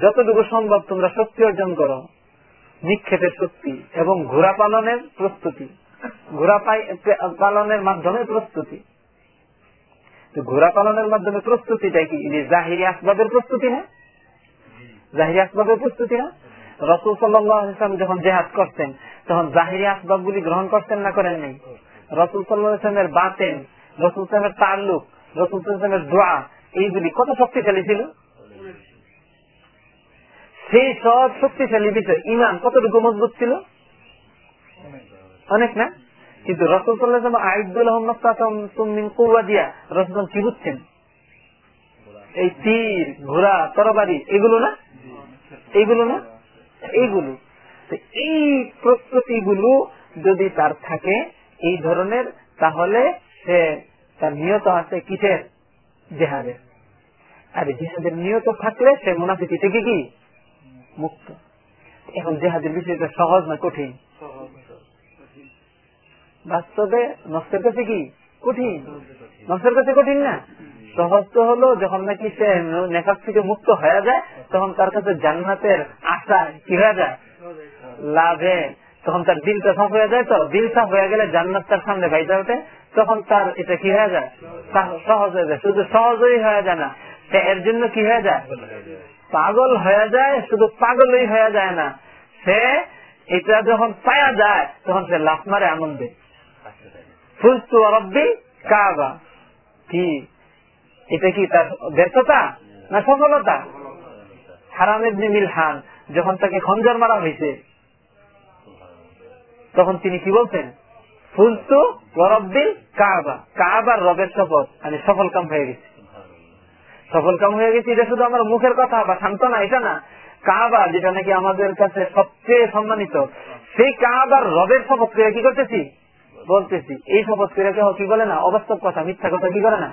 যতটুকু সম্ভব তোমরা শক্তি অর্জন করো। নিক্ষেপের শক্তি এবং ঘোড়া পালনের প্রস্তুতি। ঘোড়া পালনের মাধ্যমে প্রস্তুতি। ঘোড়া পালনের মাধ্যমে প্রস্তুতিটা কি? জাহিরি আসবাবের প্রস্তুতি না? জাহিরি আসবাবের প্রস্তুতি না? রসুল সাল্লাম যখন জেহাদ করতেন তখন জাহিরি আসবাব গুলি গ্রহণ করতেন না, করেন নেই? রসুল সাল্লামের বাতেন, রসুল সালামের তাল্লুক, রসুল সালামের দোয়া, এইগুলি কত শক্তিশালী ছিল? সেই সব শক্তিশালী বিষয় ইমান কতটুকু মজবুত ছিল? অনেক না? কিন্তু রসুল সাল্লাহ আইদুল দিয়া রসুল কি বুঝছেন? এই তীর, ঘোড়া, তরবারি, এগুলো না? এইগুলো না? এইগুলো। এই প্রস্তুতিগুলো যদি তার থাকে, এই ধরনের, তাহলে সে তার নিয়ত আছে কিসের? জেহাদের। আর জেহাদের নিয়ত থাকলে সে মুনাফিকি থেকে কি মুক্ত। এখন জেহাদের বিষয়টা সহজ না কঠিন? বাস্তবে নষ্টের কাছে কি? কঠিন। নষ্টের কাছে কঠিন না? সহজ তো হলো যখন নাকি সে নেশার থেকে মুক্ত হয়ে যায়, তখন তার কাছে জান্নাতের আশা কি হয়ে যায়? লাভে তখন তার দিলটা সাফ হয়ে যায়, তো দিল সাফ হয়ে গেলে জান্নাত তার সামনে ভাইতে ওঠে, তখন তার এটা কি হয়ে যায়? সহজ হয়ে যায়। শুধু সহজই হয়ে যায় না এর জন্য কি হয়ে যায়? পাগল হয়ে যায়, শুধু পাগলই হয়ে যায় না। সে এটা যখন পায়া যায়, তখন সে লাফ মারে আনন্দে ফুলতু রব্বি কাবা। কি? এটা কি তার ব্যর্থতা না সফলতা? হারাম ইবনে মিলহান, যখন তাকে খঞ্জর মারা হয়েছে তখন তিনি কি বলছেন? ফুলতু রব্বিল কাবা। কাবার রবের শপথ। আমি সফল কাম হয়ে গেছি। সফল কাম হয়ে গেছি, এটা শুধু আমার মুখের কথা বা সান্ত্বনা, এটা না। কাবা, যেটা নাকি আমাদের কাছে সবচেয়ে সম্মানিত। সেই কাবার রবের শপথ কি করতেছি? বলতেছি। এই শপথ করে কেউ কি বলে না? অবাস্তব কথা, মিথ্যা কথা কি করে না?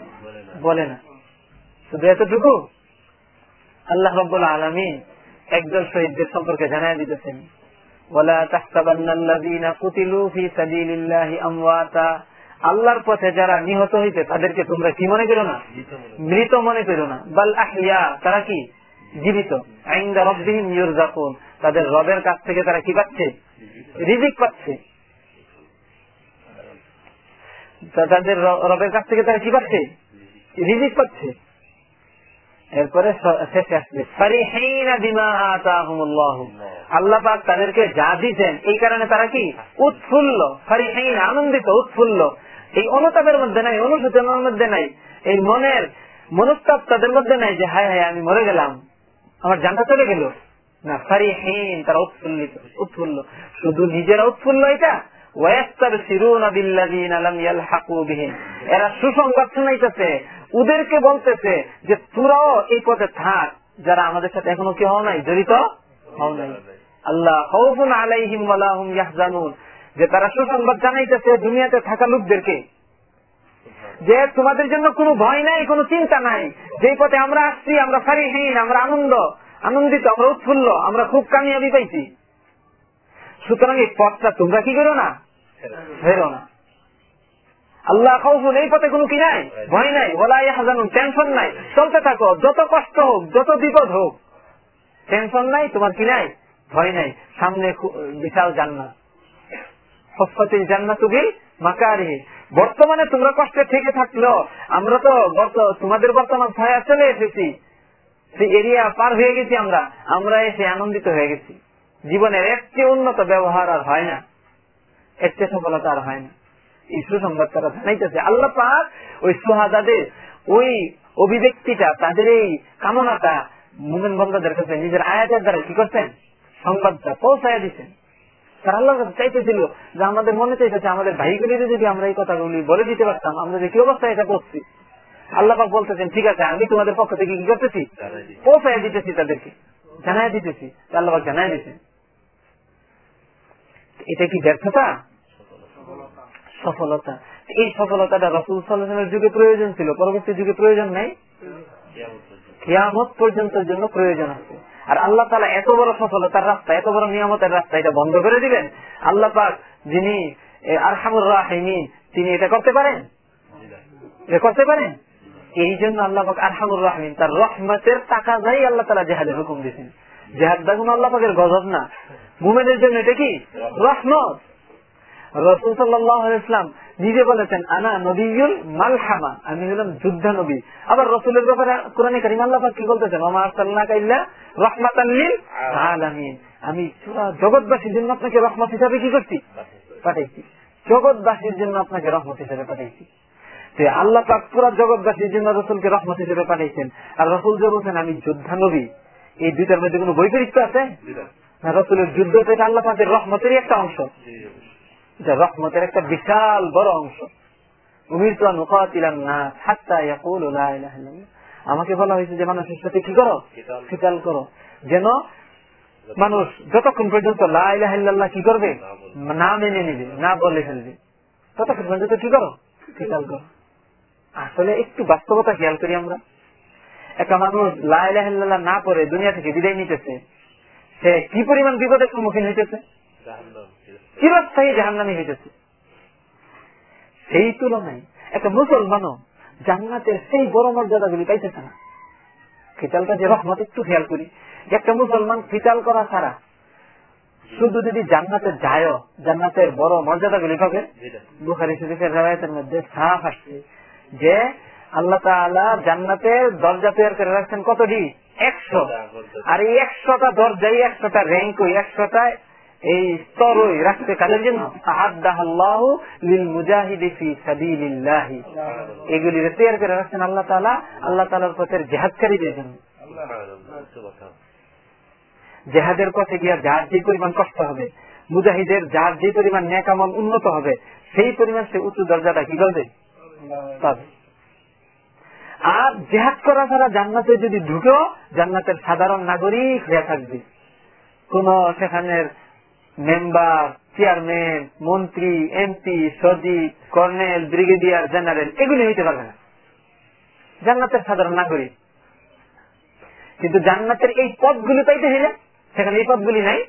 বলে না। শুধু এতটুকু? আল্লাহ রব্বুল আলমী একদল শহীদদের সম্পর্কে জানাই দিতেছেন। আল্লাহর পথে যারা নিহত হইতে তাদেরকে তোমরা কি মনে করো না? মৃত মনে করো না। বাল আহিয়া তারা কি? জীবিত। আইন্দা রব্বিহীন ইউরজাকুন তাদের রবের কাছ থেকে তারা কি পাচ্ছে? রিজিক পাচ্ছে। তাদের রবের কাছ থেকে তারা কি পাচ্ছে? রিজিক পাচ্ছে। এরপরে আল্লাহ পাক তাদেরকে যা দিচ্ছেন এই কারণে তারা কি? উৎফুল্ল ফারিহাইন আনন্দিত, উৎফুল্ল। এই অনুতাপের মধ্যে নাই, অনুশোচনের মধ্যে নাই, এই মনের মনস্তাপ তাদের মধ্যে নাই যে, হায় হায়, আমি মরে গেলাম। আমার জানটা চলে গেল। না, ফারিহীন, তারা উৎফুল্লিত, উৎফুল্ল। শুধু নিজেরা উৎফুল্ল এটা? এরা সুসংবাদ শোনাইতেছে ওদেরকে বলতেছে যে তোরাও এই পথে থাক। যারা আমাদের সাথে এখনও কি হও নাই জড়িত হও নাই। আল্লাহ আলাইহিম ইয়াহজানুন। যে তারা সুসংবাদ জানাইতেছে দুনিয়াতে থাকা লোকদেরকে যে তোমাদের জন্য কোনো ভয় নাই কোনো চিন্তা নাই। যে পথে আমরা আসছি আমরা ফারিহীন আমরা আনন্দ আনন্দিত আমরা উৎফুল্ল আমরা খুব কামিয়াবি পাইছি। সুতরাং এই পথটা তোমরা কি করো না? ফেরো না। আল্লাহ খাউফুন এই পথে কোনো কি নাই? ভয় নাই। বলাই হাজানুন টেনশন নাই। চলতে থাকো যত কষ্ট হোক যত বিপদ হোক। টেনশন নাই তোমার কি নাই? ভয় নাই। সামনে বিশাল জান্নাত। হফতিল জান্নাত বিল মাকারিহি। বর্তমানে তোমরা কষ্টে থেকে থাকল আমরা তো তোমাদের বর্তমান ছায়া চলে এসেছি। সেই এরিয়া পার হয়ে গেছি আমরা। আমরা এসে আনন্দিত হয়ে গেছি। জীবনের একটি উন্নত ব্যবহার আর হয় না। একটি সফলতা আর হয় না। এই সুসংবাদ তারা জানাইতেছে আল্লাহ পাক ওই সোহাদাদের ওই অভিব্যক্তিটা তাদের এই কামনাটা মুমেন বন্ধাদের কাছে নিজের আয়াতের দ্বারা কি করছেন? সংবাদটা পৌঁছায় দিচ্ছেন তারা চাইতেছিল যে আমাদের মনে চাইতেছে আমাদের ভাইগুলিতে যদি আমরা এই কথাগুলি বলে দিতে পারতাম আমরা যে কি অবস্থায় এটা করছি? আল্লাহাক বলতেছেন ঠিক আছে আমি তোমাদের পক্ষ থেকে কি করতেছি? দিতেছি তাদেরকে। জানাই দিতেছি। জানাই দিতেন এটা কি ব্যর্থতা? সফলতা। এই সফলতাটা রসুল সাল্লামের যুগে প্রয়োজন ছিল, পরবর্তী যুগে প্রয়োজন নেই? জন্য প্রয়োজন আছে। আর আল্লাহ তালা এত বড় সফলতার রাস্তা, এত বড় নিয়ামতের রাস্তা এটা বন্ধ করে দিবেন। আল্লাহ পাক যিনি তিনি এটা করতে পারেন? এটা করতে পারেন? এই জন্য আল্লাহ পাক আরহামুর রাহমিন, তার রহমতের টাকা যাই আল্লাহ তালা জেহাদের হুকুম দিয়েছেন। জেহাদ দেখুন আল্লাহ পাকের গজব না। মুমেনের জন্য এটা কি? রহমত। রসুল সাল্লাম নিজে বলেছেন আনা নবীল মালহামা। আমি হলাম যুদ্ধা নবী। আবার রসুলের ব্যাপারে কোরআনে কারিম আল্লাহ কি বলতেছেন? আলামিন। আমি জগৎবাসীর জন্য আপনাকে রহমত হিসাবে কি করছি? পাঠাইছি। জগৎবাসীর জন্য আপনাকে রহমত হিসাবে পাঠাইছি। আল্লাহ পাক পুরা জগৎবাসীর জন্য রসুলকে রহমত হিসেবে পাঠাইছেন। আর রসুল যে বলছেন আমি যোদ্ধা নবী। এই দুইটার মধ্যে কোন বৈপরীত্য আছে? রসুলের যুদ্ধ থেকে আল্লাহ পাকের রহমতেরই একটা অংশ। এটা রহমতের একটা বিশাল বড় অংশ। আমাকে বলা হয়েছে যে মানুষের সাথে কি করো? কিতাল করো। যেন মানুষ যতক্ষণ পর্যন্ত কি করবে? না মেনে নিবে না বলে ফেলবে। ততক্ষণ পর্যন্ত কি করো? কিতাল করো। আসলে একটু বাস্তবতা খেয়াল করি আমরা। একটা মানুষ লাইল্লাহ না পড়ে দুনিয়া থেকে বিদায় নিতেছে সে কি পরিমাণ বিপদের সম্মুখীন হইতেছে? চিরস্থায়ী জাহান্নামি হইতেছে। সেই তুলনায় একটা মুসলমানও জান্নাতের সেই বড় মর্যাদা গুলি পাইতেছে না। ফিতালটা যে রহমত, একটু খেয়াল করি। একটা মুসলমান ফিতাল করা ছাড়া শুধু যদি জান্নাতে যায় জান্নাতের বড় মর্যাদা গুলি পাবে? বুখারি শরীফের রেওয়ায়তের মধ্যে সাফ আসছে যে আল্লাহ তালা জান্নাতের দরজা তৈরি করে রাখছেন কতটি? একশো। আর এই একশোটা দরজাই একশোটা র্যাঙ্ক ওই একশোটা এই স্তর রাখতে কাদের জন্য? এগুলি তৈরি করে রাখছেন আল্লাহ তাআলা, আল্লাহ তাআলার পথের জিহাদকারীদের জন্য। জেহাদের পথে গিয়া যার যে পরিমাণ কষ্ট হবে, মুজাহিদের যার যে পরিমাণ ন্যাকামল উন্নত হবে, সেই পরিমাণ সে উঁচু দরজাটা কি করবে আর জেহাদ করা ছাড়া জান্নাতে যদি ঢুকেও, জান্নাতের সাধারণ নাগরিক হয়ে থাকবে। কোন সেখানের মেম্বার চেয়ারম্যান মন্ত্রী এমপি সচিব কর্নেল ব্রিগেডিয়ার জেনারেল এগুলি হইতে পারবে না। জান্নাতের সাধারণ নাগরিক কিন্তু জান্নাতের এই পদগুলি পাইতে হইলে সেখানে এই পদগুলি নাই।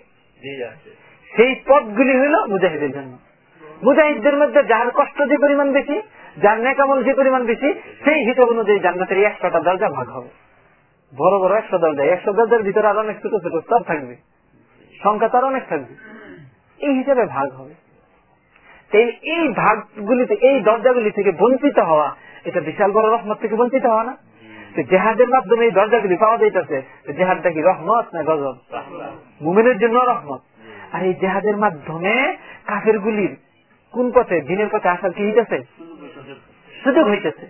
সেই পদগুলি হইল মুজাহিদের জন্য। মুজাহিদদের মধ্যে যার কষ্ট যে পরিমাণ বেশি যার নেকামল যে পরিমাণ বেশি সেই হিসাব অনুযায়ী জান্নাতের একশোটা দরজা ভাগ হবে। বড় বড় একশো দরজা। একশো দরজার ভিতরে আরও অনেক ছোট ছোট স্তর থাকবে। সংখ্যা তার অনেক থাকবে। এই হিসাবে ভাগ হবে। এই ভাগগুলিতে এই দরজাগুলি থেকে বঞ্চিত হওয়া, এটা বিশাল বড় রহমত থেকে বঞ্চিত হওয়া না? জেহাদের মাধ্যমে এই দরজাগুলি পাওয়া যাইতেছে জেহাদটা কি রহমত না গজব? মুমিনের জন্য রহমত। আর এই জেহাদের মাধ্যমে কাফের গুলির কোন পথে, দিনের পথে আসার কি হইতেছে? সুযোগ হইতেছে।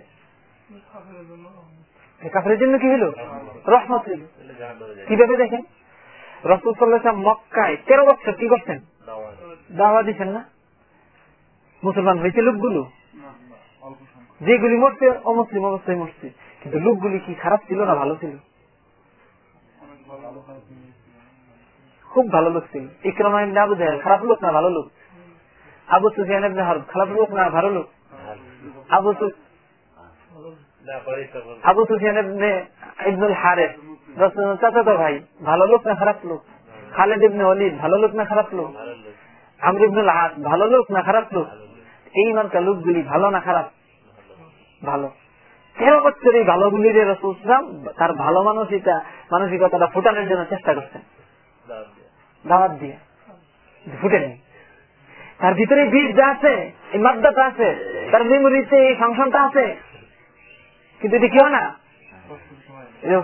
কাফের জন্য কি হলো রহমত কীভাবে দেখেন? রসুল সাল্লাহ মক্কায় তেরো বছর কি করছেন দাওয়া দিচ্ছেন না? মুসলমান হয়েছে লোকগুলো? যেগুলি মরছে, অমুসলিম অবস্থায় মরছে। কিন্তু লোকগুলি কি খারাপ ছিল না ভালো ছিল? খুব ভালো লোক ছিল। ইকরমা আবু জাহেল, খারাপ লোক না ভালো লোক? আবু সুফিয়ান খারাপ লোক না ভালো লোক? আবু আবু সুফিয়ান ইবনুল হারেস চাচাতো ভাই, ভালো লোক না খারাপ লোক? খালেদ ইবনে অলিদ ভালো লোক না খারাপ লোক? আমর ইবনুল ভালো লোক না খারাপ লোক? এই মানকা লোকগুলি ভালো না খারাপ? ভালো। তেরো বছর এই ভালো গুলির রসুলাম তার ভালো মানসিকতা, মানসিকতাটা ফুটানোর জন্য চেষ্টা করছেন। দাওয়াত দিয়ে। ফুটেনি। তার ভিতরে বীজ যা আছে, এই মাদ্দাটা আছে, তার মেমোরিতে এই ফাংশনটা আছে। কিন্তু এটি কেউ না।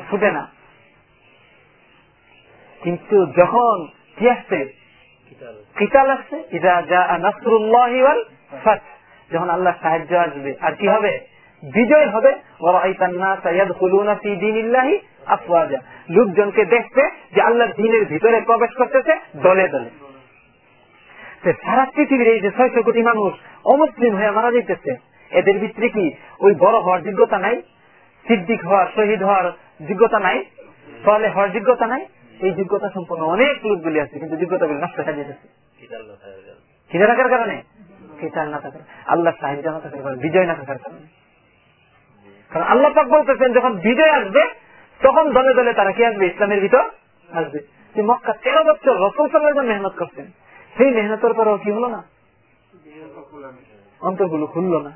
ফুটে না। কিন্তু যখন কি আসছে কিতাল আসছে এটা যা নাসরুল্লাহ যখন আল্লাহ সাহায্য আসবে। আর কি হবে? বিজয় হবে। লোকজনকে দেখতে যে আল্লাহর দিনের ভিতরে প্রবেশ করতেছে, দলে দলে। সারা পৃথিবীর এই যে ছয়শো কোটি মানুষ অমুসলিম হয়ে মারা যেতেছে এদের ভিতরে কি ওই বড় হওয়ার যোগ্যতা নাই? সিদ্দিক হওয়ার, শহীদ হওয়ার যোগ্যতা নাই? ফলে হওয়ার যোগ্যতা নাই? এই যোগ্যতা সম্পন্ন অনেক লোকগুলি আছে কিন্তু যোগ্যতাগুলি নষ্ট হয়ে যেতেছে খিদে থাকার কারণে? না থাকার আল্লাহ সাহায্য না থাকার কারণে বিজয় না থাকার কারণে। কারণ আল্লাহ পাক বলতেছেন যখন বিজয় আসবে তখন দলে দলে তারা কি আসবে? ইসলামের ভিতর আসবে। মক্কা তেরো বছর রসুল সাল্লাহ মেহনত করছেন। সেই মেহনতের পরেও কি হলো না? অন্তরগুলো খুলল না।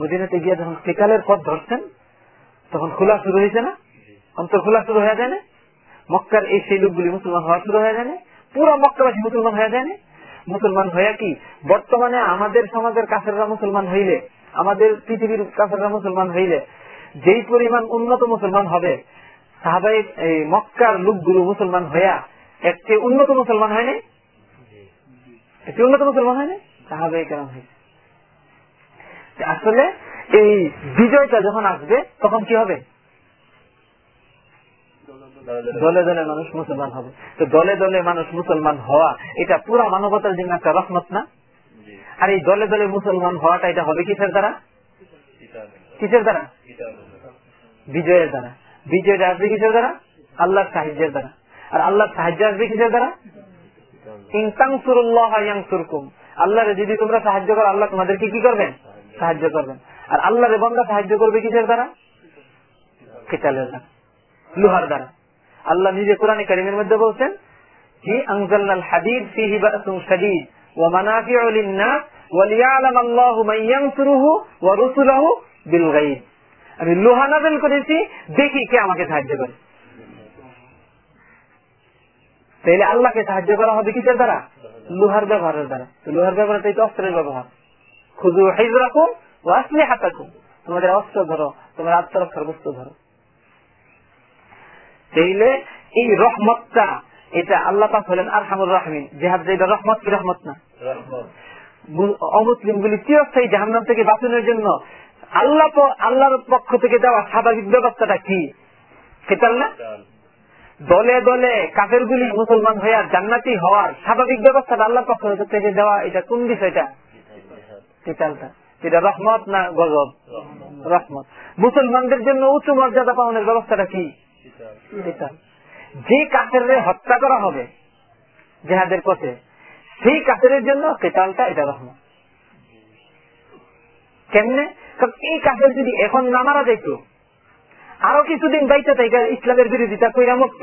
মদিনাতে গিয়ে যখন কেকালের পথ ধরছেন তখন খোলা শুরু হয়েছে না? অন্তর খোলা শুরু হয়ে যায় না? মক্কার এই সেই লোকগুলি মুসলমান হওয়া শুরু হয়ে যায় পুরো মক্কাবাসী মুসলমান হয়ে যায় মুসলমান হয়ে কি? বর্তমানে আমাদের সমাজের কাছেররা মুসলমান হইলে, আমাদের পৃথিবীর কাছেররা মুসলমান হইলে, যেই পরিমাণ উন্নত মুসলমান হবে, সাহাবাই, এই মক্কার লোকগুলো মুসলমান হইয়া একটি উন্নত মুসলমান হয়নি? একটি উন্নত মুসলমান হয়নি? সাহাবাই কেমন হয়েছে আসলে এই বিজয়টা যখন আসবে, তখন কি হবে? দলে দলে মানুষ মুসলমান হবে। তো দলে দলে মানুষ মুসলমান হওয়া এটা পুরা মানবতার জন্য একটা রহমত না? আর এই দলে দলে মুসলমান হওয়াটা এটা হবে কিসের দ্বারা? কিসের দ্বারা? বিজয়ের দ্বারা। বিজয়টা আসবে কিসের দ্বারা? আল্লাহর সাহায্যের দ্বারা। আর আল্লাহর সাহায্য আসবে কিসের দ্বারা? আল্লাহরে যদি তোমরা সাহায্য করো আল্লাহ তোমাদেরকে কি করবেন? সাহায্য করবেন। আর আল্লাহরে বন্ধা সাহায্য করবে কিসের দ্বারা? কেতালের দ্বারা। লোহার দ্বারা আল্লাহ নিজে কোরআন কারিমের মধ্যে বলছেন কি হাদিদ ফিহি বাসুন শাদীদ, ওয়া মানাফিউ লিন-নাস, ওয়া মান ইয়ানসুরুহু ওয়া রুসুলুহু বিল গায়ব। আমি লোহা নাযিল করেছি, দেখি কে আমাকে সাহায্য করে। তাহলে আল্লাহকে সাহায্য করা হবে কিসের দ্বারা? লোহার ব্যবহারের দ্বারা। লোহার ব্যবহার তো অস্ত্রের ব্যবহার। খুদু হিজরাকুম ওয়া আসলিহাতাকুম। তোমাদের অস্ত্র ধরো, তোমার আত্মরক্ষার বস্তু ধরো। তাইলে এই রহমতটা এটা আল্লাহ পাক হলেন আর হামুর রাহমিন। জেহাদ যেটা রহমত কি রহমত না? অমুসলিম গুলি চিরস্থায়ী জাহান্নাম থেকে বাঁচানোর জন্য আল্লাহ আল্লাহর পক্ষ থেকে দেওয়া স্বাভাবিক ব্যবস্থাটা কি? কেতাল না? দলে দলে কাফের গুলি মুসলমান হইয়া জান্নাতি হওয়ার স্বাভাবিক ব্যবস্থাটা আল্লাহ পক্ষ থেকে দেওয়া এটা কোন বিষয়টা? কেতালটা এটা রহমত না গজব? রহমত। মুসলমানদের জন্য উচ্চ মর্যাদা পালনের ব্যবস্থাটা কি? যে কাফের হত্যা করা হবে, জেহাদের পথে, সেই কাফের জন্য কেতালটা এটা রহমত কেমনে? এই কাফের যদি এখন না মারা যাইত, আরও কিছুদিন বাইতে তাই ইসলামের বিরোধিতা কইরা মুক্ত।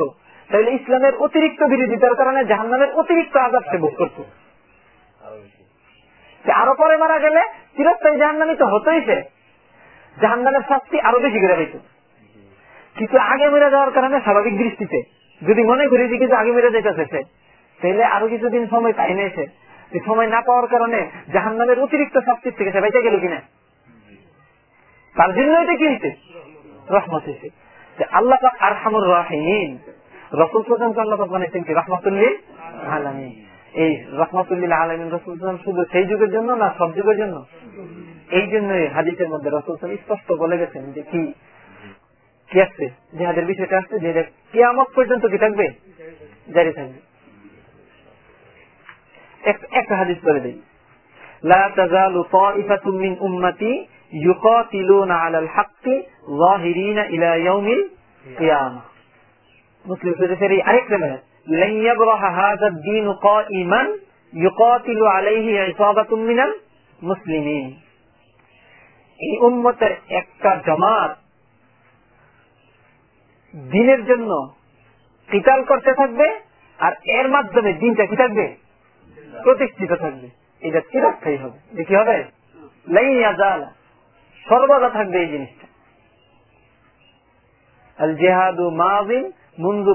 তাহলে ইসলামের অতিরিক্ত বিরোধিতার কারণে জাহান্নামের অতিরিক্ত আজাদ সে ভোগ করত। আরও পরে মারা গেলে চিরস্থায়ী জাহান্নামি তো হতোই সে। জাহান্নামের শাস্তি আরও বেশি করে দিত কিছু আগে মেরে যাওয়ার কারণে স্বাভাবিক দৃষ্টিতে। যদি মনে করি যে কিছু আগে মেরে যেতেছে তাহলে আরও কিছুদিন সময় পাই না এসে সময় না পাওয়ার কারণে জাহান্নামের অতিরিক্ত শাস্তির থেকে সে বেঁচে গেল কিনা? তার জন্য এটা রহমত হয়েছে। আল্লাহ আর রসুল প্রধানকে আল্লাহ বানাইছেন কি? রহমতুল্লিল আলমিন। এই আলমিন রসুল শুধু সেই যুগের জন্য না, সব যুগের জন্য? এই জন্য হাদিসের মধ্যে রসুল স্পষ্ট বলে গেছেন যে কি কি আসছে জেহাদের বিষয়টা আসছে যে কেয়ামত পর্যন্ত কি থাকবে জারি থাকবে একটা হাদিস করে দিই لا تزال طائفة من أمتي يقاتلون على الحق ظاهرين إلى يوم القيامة مسلم في আরেক لن يبرح هذا الدين قائما يقاتل عليه عصابة من المسلمين এই উম্মতের একটা জামাত দিনের জন্য কিতাল করতে থাকবে আর এর মাধ্যমে দিনটা কি থাকবে? প্রতিষ্ঠিত থাকবে। এটা চিরস্থায়ী হবে? যে কি হবে? সর্বদা থাকবে এই জিনিসটা। আল জেহাদু মাজিন মুন্দু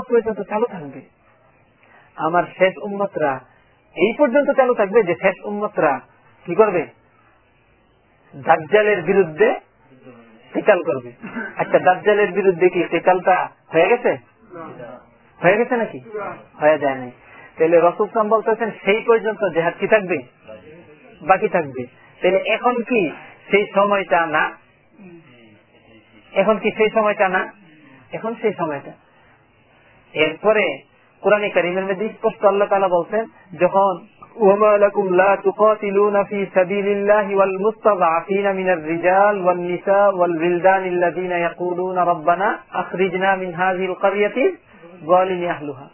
পর্যন্ত চালু থাকবে। আমার শেষ উম্মতরা এই পর্যন্ত চালু থাকবে যে শেষ উম্মতরা কি করবে? দাজ্জালের বিরুদ্ধে কেতাল করবে। আচ্ছা দাজ্জালের বিরুদ্ধে কি কেতালটা হয়ে গেছে? হয়ে গেছে নাকি? হয়ে যায় নাই। তাহলে রসুল সাম বলতেছেন, সেই পর্যন্ত জেহাদ কি থাকবে? বাকি থাকবে। তাহলে এখন কি সেই সময়টা না? এখন কি সেই সময়টা না? এখন সেই সময়টা। এরপরে কোরআন কারিমের মধ্যে স্পষ্ট আল্লাহ তালা বলছেন যখন وما لكم لا تقاتلون في سبيل الله والمستضعفين من الرجال والنساء والولدان الذين يقولون ربنا أخرجنا من هذه القرية ظالم أهلها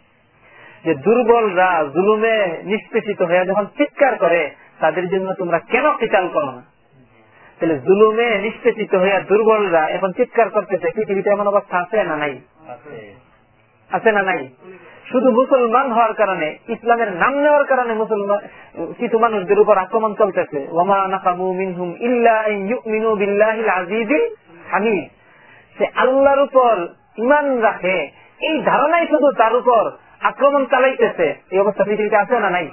যে দুর্বলরা জুলুমে নিষ্পেষিত হয়ে যখন চিৎকার করে তাদের জন্য তোমরা কেন কিতাল করো না তাহলে জুলুমে নিষ্পেষিত হইয়া দুর্বলরা এখন চিৎকার করতেছে পৃথিবীতে এমন অবস্থা আছে না নাই আছে না নাই শুধু মুসলমান হওয়ার কারণে, ইসলামের নাম নেওয়ার কারণে মুসলমান, কিছু মানুষদের উপর আক্রমণ চলতেছে। সে আল্লাহর উপর ইমান রাখে, এই ধারণাই শুধু তার উপর আক্রমণ চালাইতেছে। এই অবস্থা পৃথিবীতে আছে না নাই?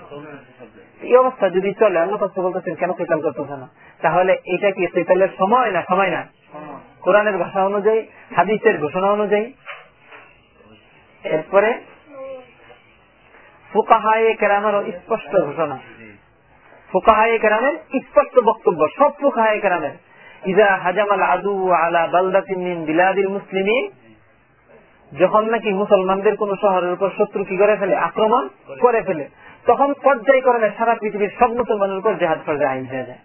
এই অবস্থা যদি চলে, আল্লাহ বলতেছেন, কেন কেতাল করতেছে না? তাহলে এটা কি কেতালের সময় না সময় না? কোরআনের ভাষা অনুযায়ী, হাদিসের ঘোষণা অনুযায়ী। এরপরে ফুকাহায়ে কেরামের স্পষ্ট ঘোষণা। কেরামের স্পষ্ট বক্তব্য, সব কেরামের। ইজা হাজামাল আদু আলা বিলাদিল যখন নাকি মুসলমানদের কোন শহরের উপর শত্রু কি করে ফেলে? আক্রমণ করে ফেলে। তখন পর্যায়ক্রমে সারা পৃথিবীর সব মুসলমানের উপর জেহাদ ফরজে আইন হয়ে যায়।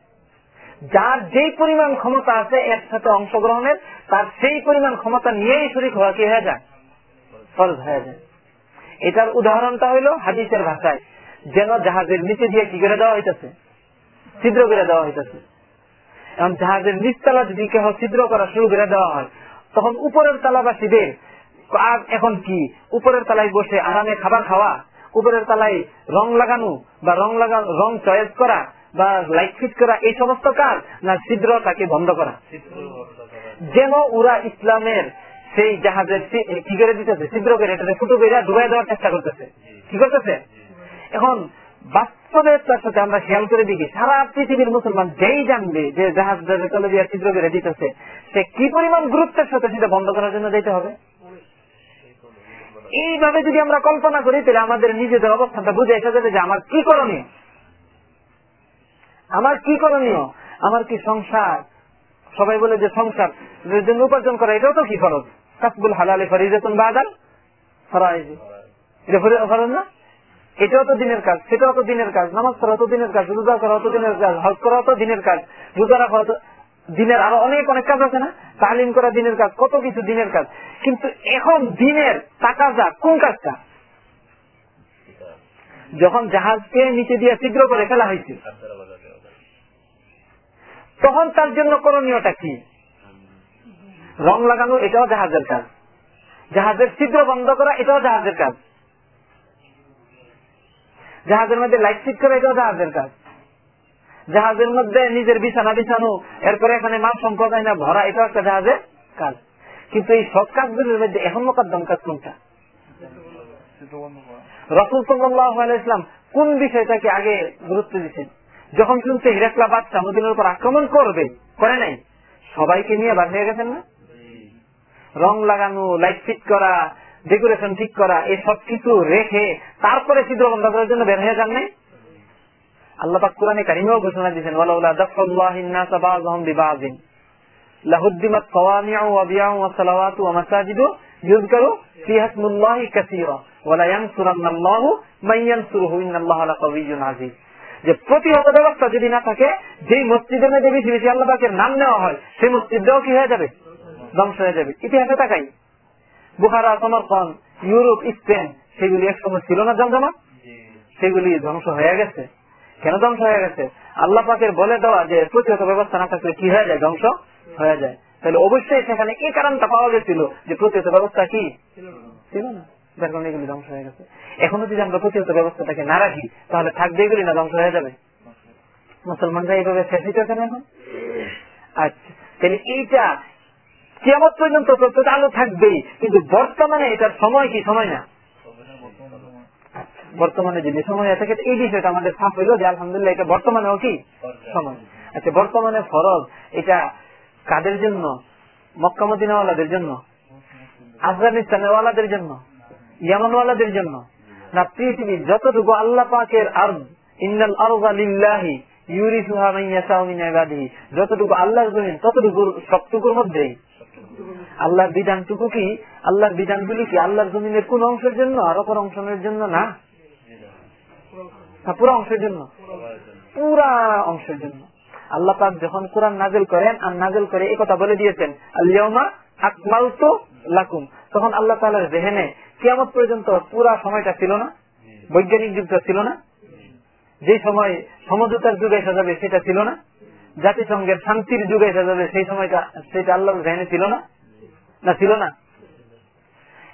যার যেই পরিমাণ ক্ষমতা আছে, এর সাথে অংশগ্রহণের, তার সেই পরিমাণ ক্ষমতা নিয়েই শরীর হওয়া কি হয়ে যায়? ফরজ হয়ে যায়। এটার উদাহরণটা হইল হাদিসের ভাষায় যেন জাহাজের নিচে দিয়ে কি করে দেওয়া হইতেছে? ছিদ্র করে দেওয়া হইতেছে। এখন জাহাজের নিচতলা যদি কেহ ছিদ্র করা শুরু করে দেওয়া হয় তখন উপরের তালাবাসীদের আর এখন কি? উপরের তালায় বসে আরামে খাবার খাওয়া উপরের তালায় রং লাগানো বা রং লাগা রং চয়েস করা বা লাইট ফিট করা এই সমস্ত কাজ না ছিদ্র তাকে বন্ধ করা। যেন ওরা ইসলামের সেই জাহাজের কি করে দিতেছে, ছিদ্র করে ফুটো করে ডুবাই দেওয়ার চেষ্টা করতেছে। কি করতেছে? এখন বাস্তবে তার সাথে আমরা খেয়াল করে দেখি, সারা পৃথিবীর মুসলমান যেই জানবে যে জাহাজ তলে দিয়ে ছিদ্র করে দিতেছে, সে কি পরিমাণ গুরুত্বের সাথে সেটা বন্ধ করার জন্য যেতে হবে? এইভাবে যদি আমরা কল্পনা করি, তাহলে আমাদের নিজেদের অবস্থানটা বুঝে এসে যাবে যে আমার কি করণীয়? আমার কি করণীয়? আমার কি সংসার? সবাই বলে যে সংসার জন্য উপার্জন করা, এটাও তো কি খরচ? কাসবুল হালালে ফরিজেতন বাদাল? ফরাইজি। এটা ফরজ না? এটাও তো দিনের কাজ সেটাও তো দিনের কাজ। নামাজ করা তো দিনের কাজ রোজা করা তো দিনের কাজ হজ করা তো দিনের কাজ রোজা রাখা তো দিনের আরও অনেক অনেক কাজ আছে না? তালিম করা দিনের কাজ কত কিছু দিনের কাজ। কিন্তু এখন দিনের টাকা যা কোন কাজটা? যখন জাহাজকে নিচে দিয়ে শীঘ্র করে ফেলা হয়েছে তখন তার জন্য করণীয়টা কি? রং লাগানো, এটাও জাহাজের কাজ। জাহাজের ছিদ্র বন্ধ করা, এটাও জাহাজের কাজ। জাহাজের মধ্যে লাইট ফিট করা, এটাও জাহাজের কাজ। জাহাজের মধ্যে নিজের বিছানা বিছানো, এরপরে এখানে মাল সম্প্রদায় না ভরা, এটাও একটা জাহাজের কাজ। কিন্তু এই সব কাজগুলির মধ্যে এখন মোকাদ্দম কাজ কোনটা? রসুল সাল্লাম কোন বিষয়টাকে আগে গুরুত্ব দিচ্ছেন যখন শুনছে হিরাকলা বাদশাহ উপর আক্রমণ করবে, করে নাই? সবাইকে নিয়ে বার হয়ে গেছেন না? রং লাগানো লাইট ফিট করা ডেকোরেশন ঠিক করা, এই সব কিছু রেখে তারপরে ছিদ্র বন্ধ করার জন্য বের হয়ে যান যে প্রতিহত ব্যবস্থা যদি না থাকে, যেই মসজিদের মধ্যে বেশি বেশি আল্লাহ পাকের নাম নেওয়া হয়, সেই মসজিদটাও কি হয়ে যাবে? ধ্বংস হয়ে যাবে। ইতিহাসে তাকাই। বুহারা সমর্পণ ইউরোপ স্পেন সেগুলি একসময় ছিল না জমজমা সেগুলি ধ্বংস হয়ে গেছে। কেন ধ্বংস হয়ে গেছে? আল্লাহ পাকের বলে দেওয়া যে প্রতিহত ব্যবস্থা না থাকলে কি হয়ে যায়? ধ্বংস হয়ে যায়। তাহলে অবশ্যই সেখানে এই কারণটা পাওয়া গেছিল যে প্রতিহত ব্যবস্থা কি? ছিল না। যার কারণে এগুলি ধ্বংস হয়ে গেছে। এখনও যদি আমরা প্রতিহত ব্যবস্থাটাকে না রাখি তাহলে থাকবে এগুলি না ধ্বংস হয়ে যাবে। মুসলমানরা এইভাবে শেষ হইতে কেন এখন? আচ্ছা। তাহলে এইটা কেমন পর্যন্ত চলতে আলো থাকবেই, কিন্তু বর্তমানে এটার সময় কি, সময় না? বর্তমানে যদি সময় থাকে এই বিষয়টা আমাদের সাফ হইল যে আলহামদুলিল্লাহ এটা বর্তমানেও কি? সময়। আচ্ছা বর্তমানে ফরজ, এটা কাদের জন্য? মক্কামদিনাওয়ালাদের জন্য? আফগানিস্তানের জন্য? ইয়ামানওয়ালাদের জন্য? না পৃথিবী যতটুকু আল্লাহ পাকের আর ইন্নাল আরজালিল্লাহি ইউরিসুহা মাইয়াশা মিন ইবাদিহি, যতটুকু আল্লাহর জমিন ততটুকু সবটুকুর মধ্যেই আল্লাহর বিধানটুকু কি? আল্লাহর বিধানগুলি কি? আল্লাহর জমিনের কোন অংশের জন্য আর অপর অংশের জন্য না? পুরো অংশের জন্য। পুরা অংশের জন্য। আল্লাহ পাক যখন কোরআন নাজেল করেন, আর নাজেল করে এই কথা বলে দিয়েছেন আকমাল তো লাকুম। তখন আল্লাহ তালার জেহেনে কিয়ামত পর্যন্ত পুরা সময়টা ছিল না? বৈজ্ঞানিক যুগটা ছিল না? যে সময় সমঝোতার যুগ এসে যাবে সেটা ছিল না? জাতিসংঘের শান্তির যুগে এসে যাবে, সেই সময়টা, সেটা আল্লাহর জেহেনে ছিল না? না, ছিল না?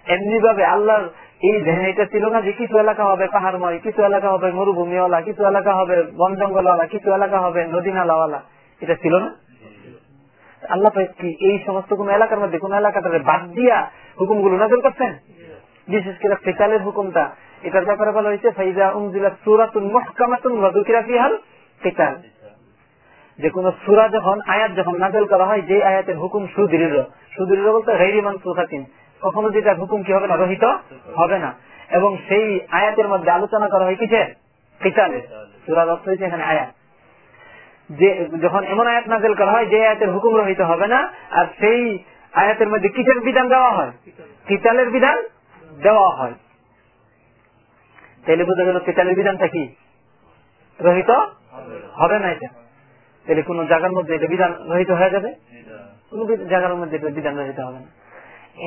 এমনি ভাবে আল্লাহর এই ধ্যান এটা ছিল না যে কিছু এলাকা হবে পাহাড়ময়, কিছু এলাকা হবে মরুভূমিওয়ালা, কিছু এলাকা হবে বন জঙ্গলওয়ালা, কিছু এলাকা হবে নদী নালাওয়ালা এটা ছিল না? আল্লাহ কি এই সমস্ত কোন এলাকার মধ্যে, কোন এলাকাটারে বাদ দিয়া হুকুম হুকুমগুলো নাজল করছেন? বিশেষ করে ফেকালের হুকুমটা, এটার ব্যাপারে বলা হয়েছে, ফাইজা উমজিলা সুরাতুন মহকামাতুন ফিহাল ফেকাল যে কোন সুরা যখন, আয়াত যখন নাজল করা হয় যে আয়াতের হুকুম সুদৃঢ়। সুদৃঢ় বলতে হেরিমান সুখাতিন কখনো যেটা হুকুম কি হবে না, রহিত হবে না। এবং সেই আয়াতের মধ্যে আলোচনা করা হয় কিসের? কিতালে সুরার অর্থ হয়েছে এখানে আয়াত। যে, যখন এমন আয়াত নাজেল করা হয়, যে আয়াতের হুকুম রহিত হবে না, আর সেই আয়াতের মধ্যে কিসের বিধান দেওয়া হয়? কিতালের বিধান দেওয়া হয়। তাহলে বোঝা গেল কিতালের বিধানটা কি? রহিত হবে না এটা। তাহলে কোন জায়গার মধ্যে এটা বিধান রহিত হয়ে যাবে? কোন জায়গার মধ্যে এটা বিধান রহিত হবে না।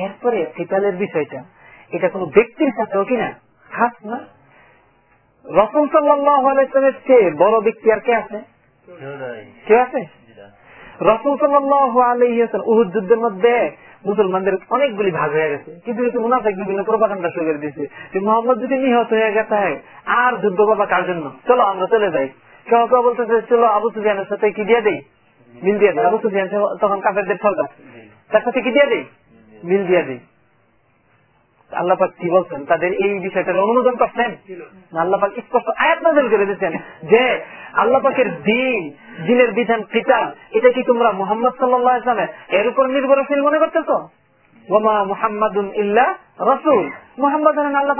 এরপরে কিতালের বিষয়টা এটা কোন ব্যক্তির সাথেও কিনা খাস না। রসুল সাল্লামের চেয়ে বড় ব্যক্তি আর কে আছে? কে আছে? রসুল সাল্লাহ উহুদ যুদ্ধের মধ্যে মুসলমানদের অনেকগুলি ভাগ হয়ে গেছে। কিন্তু কিছু মুনাফেক বিভিন্ন প্রপাকাণ্ডা শুরু করে দিয়েছে মোহাম্মদ যদি নিহত হয়ে গেছে আর যুদ্ধ বাবা কার জন্য? চলো আমরা চলে যাই। কেউ বলতেছে চলো আবু সুফিয়ানের সাথে কি দিয়ে দেই? মিল দিয়ে দেয় আবু সুফিয়ান তখন কাফেরদের তার সাথে কি দিয়ে দেই? মিল দিয়ে দেই। কি বলছেন? তাদের এই বিষয়টার অনুমোদন করছেন? আল্লাপাক স্পষ্ট আয়াত করে যে আল্লাপাকের দিন, দিনের বিধান কিতাব এটা কি তোমরা মোহাম্মদ সাল্লাহ ইসলামের এর উপর নির্ভরশীল মনে করতেছ? হলেন আল্লাহ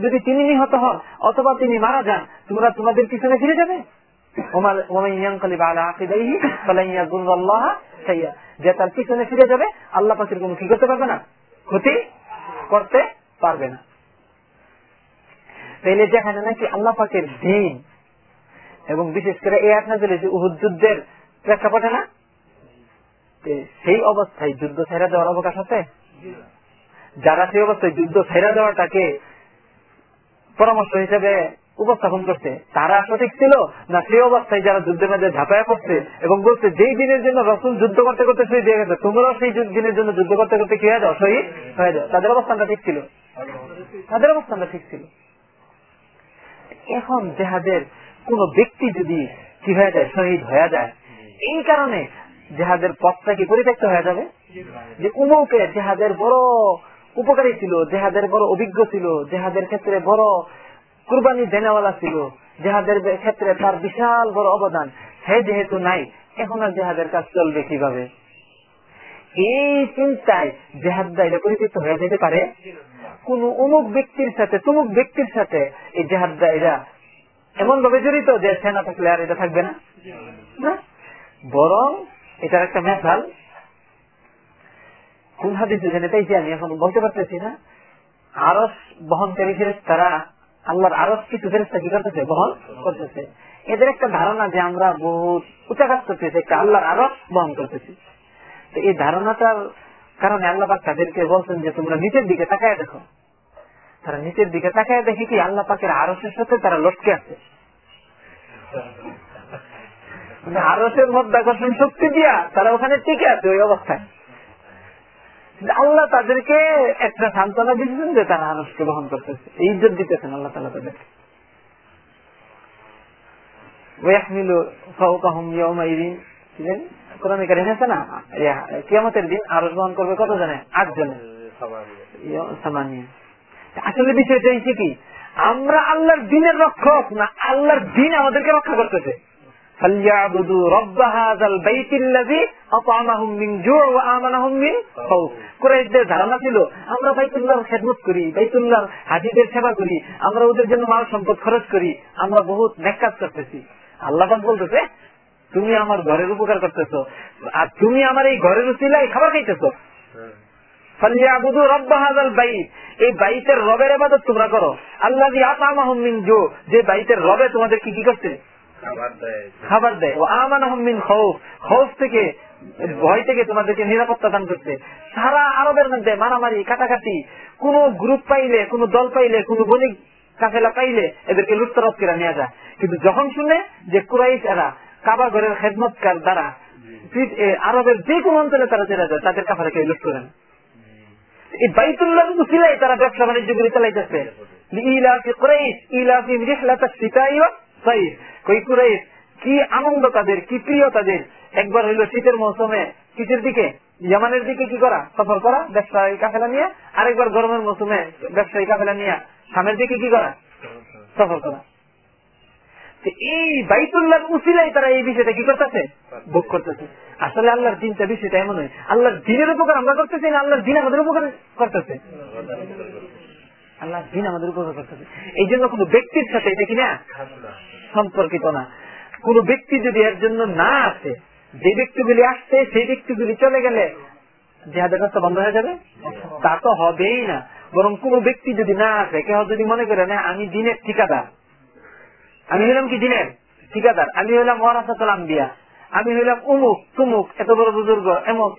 যদি তিনি নিহত হন, অথবা তিনি মারা যান, তোমরা তোমাদের পিছনে ফিরে যাবে। যে তার পিছনে ফিরে যাবে, আল্লাহ কোন কি করতে পারবে না। ক্ষতি করতে পারবে না। তাইলে যেখানে নাকি আল্লাহ পাকের দিন, এবং বিশেষ করে এই আপনার যে উহুদ প্রেক্ষাপটে না সেই অবস্থায় যুদ্ধ ছেড়া দেওয়ার অবকাশ আছে? যারা সেই অবস্থায় যুদ্ধ ছেড়া দেওয়াটাকে পরামর্শ হিসেবে উপস্থাপন করছে, তারা সঠিক ছিল? না সেই অবস্থায় যারা যুদ্ধের মধ্যে ঝাঁপায়া করছে এবং বলছে, যেই দিনের জন্য রসুল যুদ্ধ করতে করতে শহীদ হয়ে গেছে, তোমরাও সেই দিনের জন্য যুদ্ধ করতে করতে কি হয়ে যাও? শহীদ হয়ে যাও। তাদের অবস্থানটা ঠিক ছিল? তাদের অবস্থানটা ঠিক ছিল। এখন জেহাদের কোন ব্যক্তি যদি কি হয়ে যায়, শহীদ হয়ে যায়, এই কারণে জেহাদের পথটা কি পরিত্যক্ত হয়ে যাবে? যে উমুকে জেহাদের বড় উপকারী ছিল, জেহাদের বড় অভিজ্ঞ ছিল, জেহাদের ক্ষেত্রে বড় কুরবানি দেনেওয়ালা ছিল, জেহাদের ক্ষেত্রে তার বিশাল বড় অবদান। সে যেহেতু নাই, এখন আর জেহাদের কাজ চলবে কীভাবে? এই চিন্তায় জেহাদা পরিচিত হয়ে যেতে পারে। কোন অমুক ব্যক্তির সাথে, তুমুক ব্যক্তির সাথে এই জেহাদা এরা এমন ভাবে জড়িত যে সেনা থাকলে আর এটা থাকবে না? বরং এটার একটা মেশাল কোন হাদিস যেখানে তাইছি আমি এখন বলতে পারতেছি না, আরস বহনকারী তারা আল্লাহর আরস কিছু ফেরেস্তা কি করতেছে? বহন করতেছে। এদের একটা ধারণা যে আমরা বহুত উচ্চাকাশ করতেছি, একটা আল্লাহর আরস বহন করতেছি। তো এই ধারণাটার কারণে আল্লাহ পাক তাদেরকে বলছেন যে, তোমরা নিচের দিকে তাকায় দেখো। তারা নিচের দিকে তাকায় দেখে কি আল্লাহ পাকের আরসের সাথে তারা লটকে আছে? আরসের মধ্যাকর্ষণ শক্তি দিয়া, তারা ওখানে টিকে আছে ওই অবস্থায়। আল্লাহ তাদেরকে একটা সান্ত্বনা দিচ্ছেন যে তারা আরসকে বহন করতেছে। ইজ্জত দিতেছেন আল্লাহ তালা তাদেরকে। কিয়ামতের দিন আরস বহন করবে কত জানে? আট জনে। আসলে বিষয়টা হচ্ছে কি? আমরা আল্লাহর দিনের রক্ষক না, আল্লাহর দিন আমাদেরকে রক্ষা করতেছে। ধারণা ছিল, আমরা বাইতুল্লাহর খেদমত করি, বাইতুল্লাহর হাজিদের সেবা করি, আমরা ওদের জন্য মাল সম্পদ খরচ করি, আমরা বহুত নেকাজ করতেছি। আল্লাহ বলতেছে, তুমি আমার ঘরের উপকার করতেছ, আর তুমি আমার এই ঘরের উচিলাই খাবার খাইতেছ। এই বাইতের রবের আবাদত তোমরা করো। আল্লাহ যে বাইতের রবে তোমাদের কি কি করছে? খাবার দেয়। ও আমান আহমিন খৌফ। খৌফ থেকে ভয় থেকে তোমাদেরকে নিরাপত্তা দান করছে। সারা আরবের মধ্যে মারামারি কাটাকাটি কোন গ্রুপ পাইলে কোন দল পাইলে কোন বণিক কাফেলা পাইলে এদেরকে লুটতরফ করে নেওয়া যায়। কিন্তু যখন শুনে যে কুরাইশ এরা কাবা ঘরের খেদমতকার দ্বারা আরবের যে কোন অঞ্চলে তারা চলে যায় তাদের কাফারাকে লুট করেন। এই বাইতুল্লাহ মুসিলাই তারা ব্যবসা বাণিজ্য করে চালাইতেছে। ইলাফি কুরাইশ ইলাফি রিহলাতা সিতাইয়া কি আনন্দ তাদের, কি প্রিয় তাদের? একবার হইল শীতের মৌসুমে শীতের দিকে? জামানের দিকে কি করা? সফর করা, ব্যবসায়ী কাফেলা নিয়ে? আরেকবার গরমের মৌসুমে, ব্যবসায়ী কাফেলা নিয়ে সামের দিকে কি করা? সফর করা। এই বাইতুল্লাহ উচিলাই তারা এই বিষয়টা কি করতেছে? ভোগ করতেছে। আসলে আল্লাহর দিনটা বিষয়টা এমন হয়, আল্লাহর দিনের উপকার আমরা করতেছি না, আল্লাহর দিন আমাদের উপকার করতেছে? আল্লাহ দিন আমাদের উপকার করতেছে। এই জন্য কোন ব্যক্তির সাথে এটা কিনা সম্পর্কিত না। কোন ব্যক্তি যদি এর জন্য না আসে, যে ব্যক্তিগুলি আসছে, সেই ব্যক্তিগুলি চলে গেলে জেহাদের রাস্তা বন্ধ হয়ে যাবে? তা তো হবেই না। বরং কোন ব্যক্তি যদি না আসে, কেউ যদি মনে করে, না, আমি দিনের ঠিকাদার। আমি হইলাম কি দিনের ঠিকাদার? আমি হইলাম ওয়ারাসাতুল আম্বিয়া। আমি হইলাম উমুক, তুমুক, এত বড় বুজুর্গ, এমন।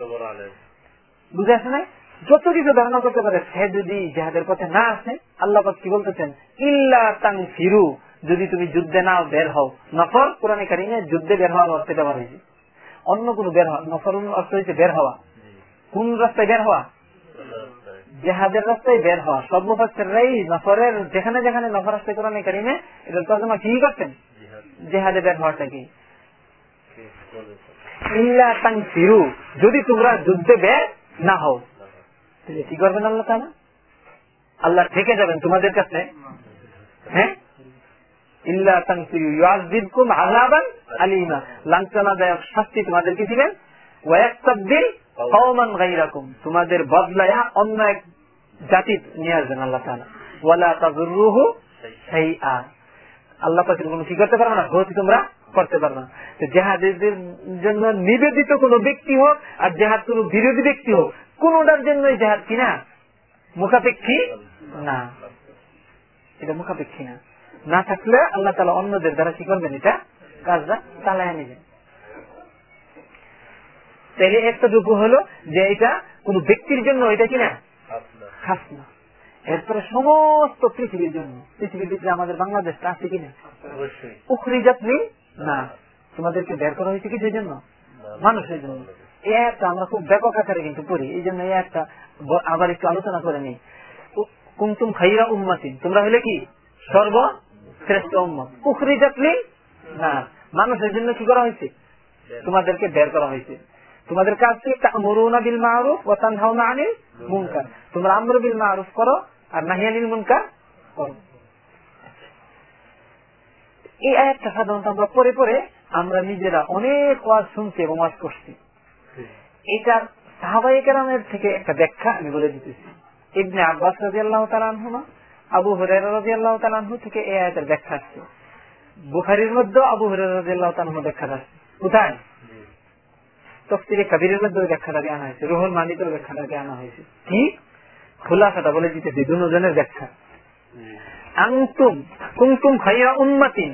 বুঝে আসে না যত কিছু ধারণা করতে পারে, সে যদি জেহাদের পথে না আসে, আল্লাহ কি বলতেছেন? ইল্লা তাং ফিরু যদি তুমি যুদ্ধে না বের হও। নফর, কোরআনে কারিমে যুদ্ধে বের হওয়ার অর্থ এটা বলা অন্য কোন বের হওয়া নফর অর্থ হয়েছে বের হওয়া। কোন রাস্তায় বের হওয়া? জেহাদের রাস্তায় বের হওয়া। সব মুফাসেরাই নফরের যেখানে যেখানে নফর আসতে কোরআনে কারিমে, এটা তর্জমা কি করছেন। জেহাদে বের হওয়াটা কি? যদি তোমরা যুদ্ধে বের না হও। কি করবেন আল্লাহ আল্লাহ থেকে যাবেন তোমাদের কাছে। হ্যাঁ? শাস্তি তোমাদেরকে দিবেন? তোমাদের অন্য এক নিয়ে আসবেন আল্লাহ আল্লাহ কি করতে পারবে না? ক্ষতি তোমরা করতে না। জেহাদের জন্য নিবেদিত কোন ব্যক্তি হোক আর জেহাদ কোন বিরোধী ব্যক্তি হোক, কোনটার জন্য জেহাদ কিনা মুখাপেক্ষী না। এটা মুখাপেক্ষী না। না থাকলে আল্লাহ তালা অন্যদের দ্বারা কি করবেন এটা? কাজটা চালায় নেবেন। তাহলে একটা যোগ্য হলো যে এটা কোন ব্যক্তির জন্য এটা কিনা খাস না। এরপরে সমস্ত পৃথিবীর জন্য পৃথিবীর ভিতরে আমাদের বাংলাদেশটা আছে কিনা উখরি যাত্রী না। তোমাদেরকে বের করা হয়েছে কিসের জন্য? মানুষের জন্য। এই একটা আমরা খুব ব্যাপক আকারে কিন্তু পড়ি এই জন্য এই একটা আবার একটু আলোচনা করে নিই। কুমতুম খাইরা উম্মাতিন। তোমরা হলে কি? সর্বশ্রেষ্ঠ উম্মত। উখরি যাত্রী না। মানুষের জন্য কি করা হয়েছে? তোমাদেরকে বের করা হয়েছে। তোমাদের কাজ কি? মরুনা বিল মারুফ ও তানহাউনা আনিল মুনকার। তোমরা আমর বিল মারুফ করো আর নাহিয়ানিল মুনকার করো। এই আয়াতটা সাধারণত আমরা পরে পরে আমরা নিজেরা অনেক ওয়াজ শুনছি এবং ওয়াজ করছি। এটার সাহাবাহিকেরামের থেকে একটা ব্যাখ্যা আমি বলে দিতেছি। ইবনে আব্বাস রাজি আল্লাহ তালানহুমা আবু হরের রাজি থেকে এই আয়াতের ব্যাখ্যা আসছে। বুখারির মধ্যে আবু হরের রাজি ব্যাখ্যা আসছে কোথায়? তফসিরে কাবিরের মধ্যে আনা হয়েছে। রোহন মানিতেও ব্যাখ্যাটাকে আনা হয়েছে। কি? খোলাসাটা বলে দিতেছি দুজনের ব্যাখ্যা। আংতুম কুমতুম খাইয়া উন্মাতিন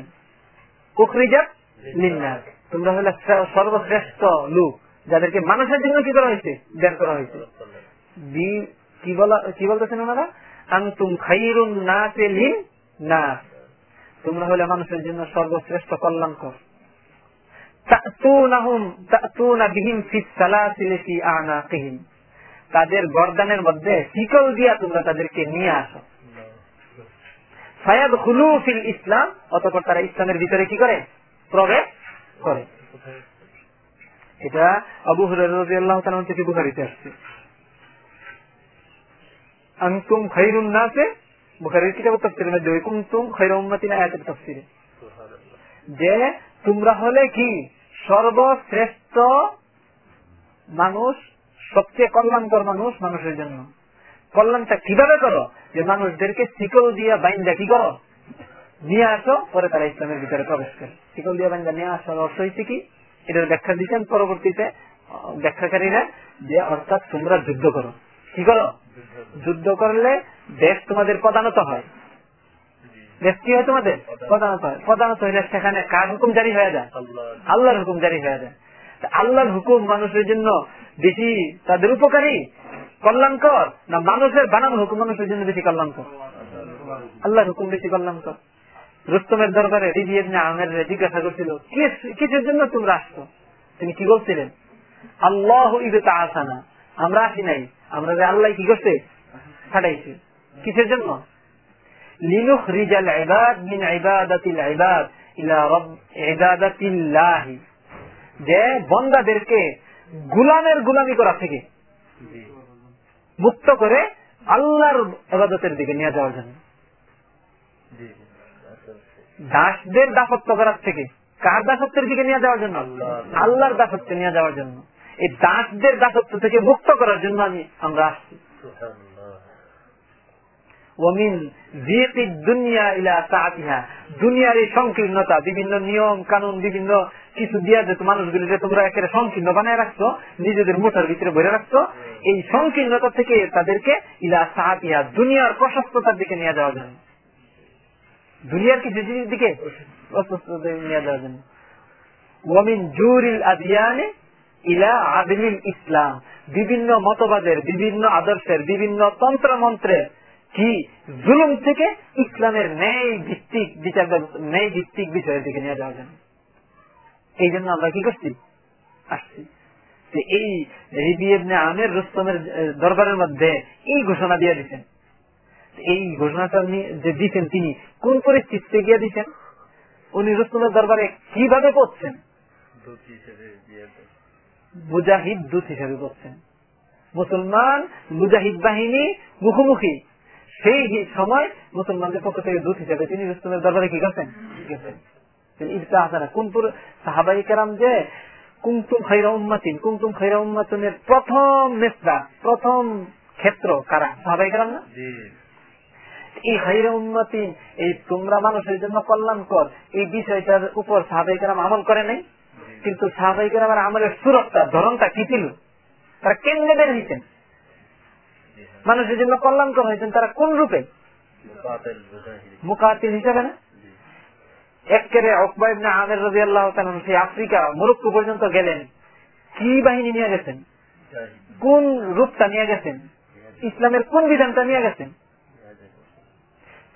লিন্নাস। তোমরা হলে সর্বশ্রেষ্ঠ লোক, যাদেরকে মানুষের জন্য কি করা হয়েছে? বের করা হয়েছে। কি কি বলতেছেন ওনারা? তোমরা হলে মানুষের জন্য সর্বশ্রেষ্ঠ কল্যাণকর। তাদের গরদানের মধ্যে শিকল দিয়া তোমরা তাদেরকে নিয়ে আসো। ফায়াদ হুলু ফিল ইসলাম, অতপর তারা ইসলামের ভিতরে কি করে? প্রবেশ করে। এটা আবু হরাহ থেকে বুখারিতে আসছে। আন্তুম খৈরুন নাসে বুখারির কিতাব তফসিরের মধ্যে ওই কুমতুম খৈর উম্মাতিনা আয়াতের তফসিরে যে তোমরা হলে কি সর্বশ্রেষ্ঠ মানুষ সবচেয়ে কল্যাণকর মানুষ মানুষের জন্য কল্যাণটা কীভাবে করো যে মানুষদেরকে শিকল দিয়া বাইন্দা কি করো নিয়ে আসো পরে তারা ইসলামের ভিতরে প্রবেশ করে শিকল দিয়া বাইন্দা নিয়ে আসার অর্থ হয়েছে কি এটার ব্যাখ্যা দিচ্ছেন পরবর্তীতে ব্যাখ্যাকারীরা যে অর্থাৎ তোমরা যুদ্ধ করো কি করো? যুদ্ধ করলে দেশ তোমাদের প্রধানত হয়। দেশ কি হয় তোমাদের? প্রধানত হয়। প্রধানত হইলে সেখানে কার হুকুম জারি হয়ে যায়? আল্লাহর হুকুম জারি হয়ে যায়। আল্লাহর হুকুম মানুষের জন্য বেশি তাদের উপকারী? কল্যাণকর? না মানুষের বানানো হুকুম মানুষের জন্য বেশি কল্যাণকর? আল্লাহর হুকুম বেশি কল্যাণকর। রুস্তমের দরবারে আমের জিজ্ঞাসা করছিল কিসের জন্য তোমরা আসতো তিনি কি বলছিলেন? আল্লাহ তা আসানা আমরা আসি নাই। আমরা যে আল্লাহ কি করছে? ছাড়াইছি কিসের জন্য? লিনুখ রিজাল ইবাদ মিন ইবাদাতিল ইবাদ ইলা রব ইবাদাতিল্লাহি। যে বন্দাদেরকে গুলামের গুলামি করা থেকে মুক্ত করে আল্লাহর আবাদতের দিকে নিয়ে যাওয়ার জন্য। দাসদের দাসত্ব করার থেকে কার দাসত্বের দিকে নিয়ে যাওয়ার জন্য? আল্লাহর দাসত্বে নিয়ে যাওয়ার জন্য। এই দাসদের দাসত্ব থেকে মুক্ত করার জন্য আমি আমরা আসছি। দুনিয়ার এই সংকীর্ণতা বিভিন্ন নিয়ম কানুন বিভিন্ন কিছু দিয়া মানুষগুলি যে তোমরা একেবারে সংকীর্ণ বানায় রাখছো নিজেদের মোটার ভিতরে ভরে রাখছো এই সংকীর্ণতা থেকে তাদেরকে ইলা সাহাতিহা দুনিয়ার প্রশস্ততার দিকে নিয়ে যাওয়ার জন্য দুনিয়ার কিছু জিনিস দিকে? প্রশস্ততা নিয়ে যাওয়ার জন্য ওমিন জুরিল আদিয়ানে ইলা আদিল ইসলাম। বিভিন্ন মতবাদের, বিভিন্ন আদর্শের, বিভিন্ন তন্ত্র মন্ত্রের কি জুলুম থেকে ইসলামের ন্যায় ভিত্তিক বিচার ন্যায় ভিত্তিক বিষয়ের দিকে নিয়ে যাওয়া যায়। এই জন্য আমরা কি করছি? আসছি। এই আমের রুস্তমের দরবারের মধ্যে এই ঘোষণা দিয়ে দিচ্ছেন এই ঘোষণাটা যে দিচ্ছেন তিনি, কোন পরিস্থিতিতে গিয়ে দিচ্ছেন উনি রুস্তমের দরবারে কীভাবে পড়ছেন মুজাহিদ দূত হিসেবে করছেন মুসলমান মুজাহিদ বাহিনী মুখোমুখি। সেই সময় মুসলমানদের পক্ষ থেকে দূত হিসেবে তিনি রুস্তমের দরবারে কি গেছেন। গেছেন ইফতা হাসানা কুনপুর সাহাবাই কেরাম যে কুমতুম খৈরা উম্মাতিন কুমতুম খৈরা উম্মাতিনের প্রথম প্রথম ক্ষেত্র কারা? সাহাবাই কেরাম না? এই হাইরা এই তোমরা মানুষের জন্য কল্যাণকর এই বিষয়টার উপর সাহাবাই কেরাম আমল করে নাই? কিন্তু সাহাবাই কেরামের আমলের সুরক্ষা ধরনটা কি ছিল? তারা কেন্দ্রে বের হয়েছেন মানুষের জন্য কল্যাণকর হয়েছেন তারা কোন রূপে? মুকাতিল হিসাবে না? আমের রবি আল্লাহ সেই আফ্রিকা মরক্কো পর্যন্ত গেলেন। কি বাহিনী নিয়ে গেছেন? কোন রূপটা নিয়ে গেছেন? ইসলামের কোন বিধানটা নিয়ে গেছেন?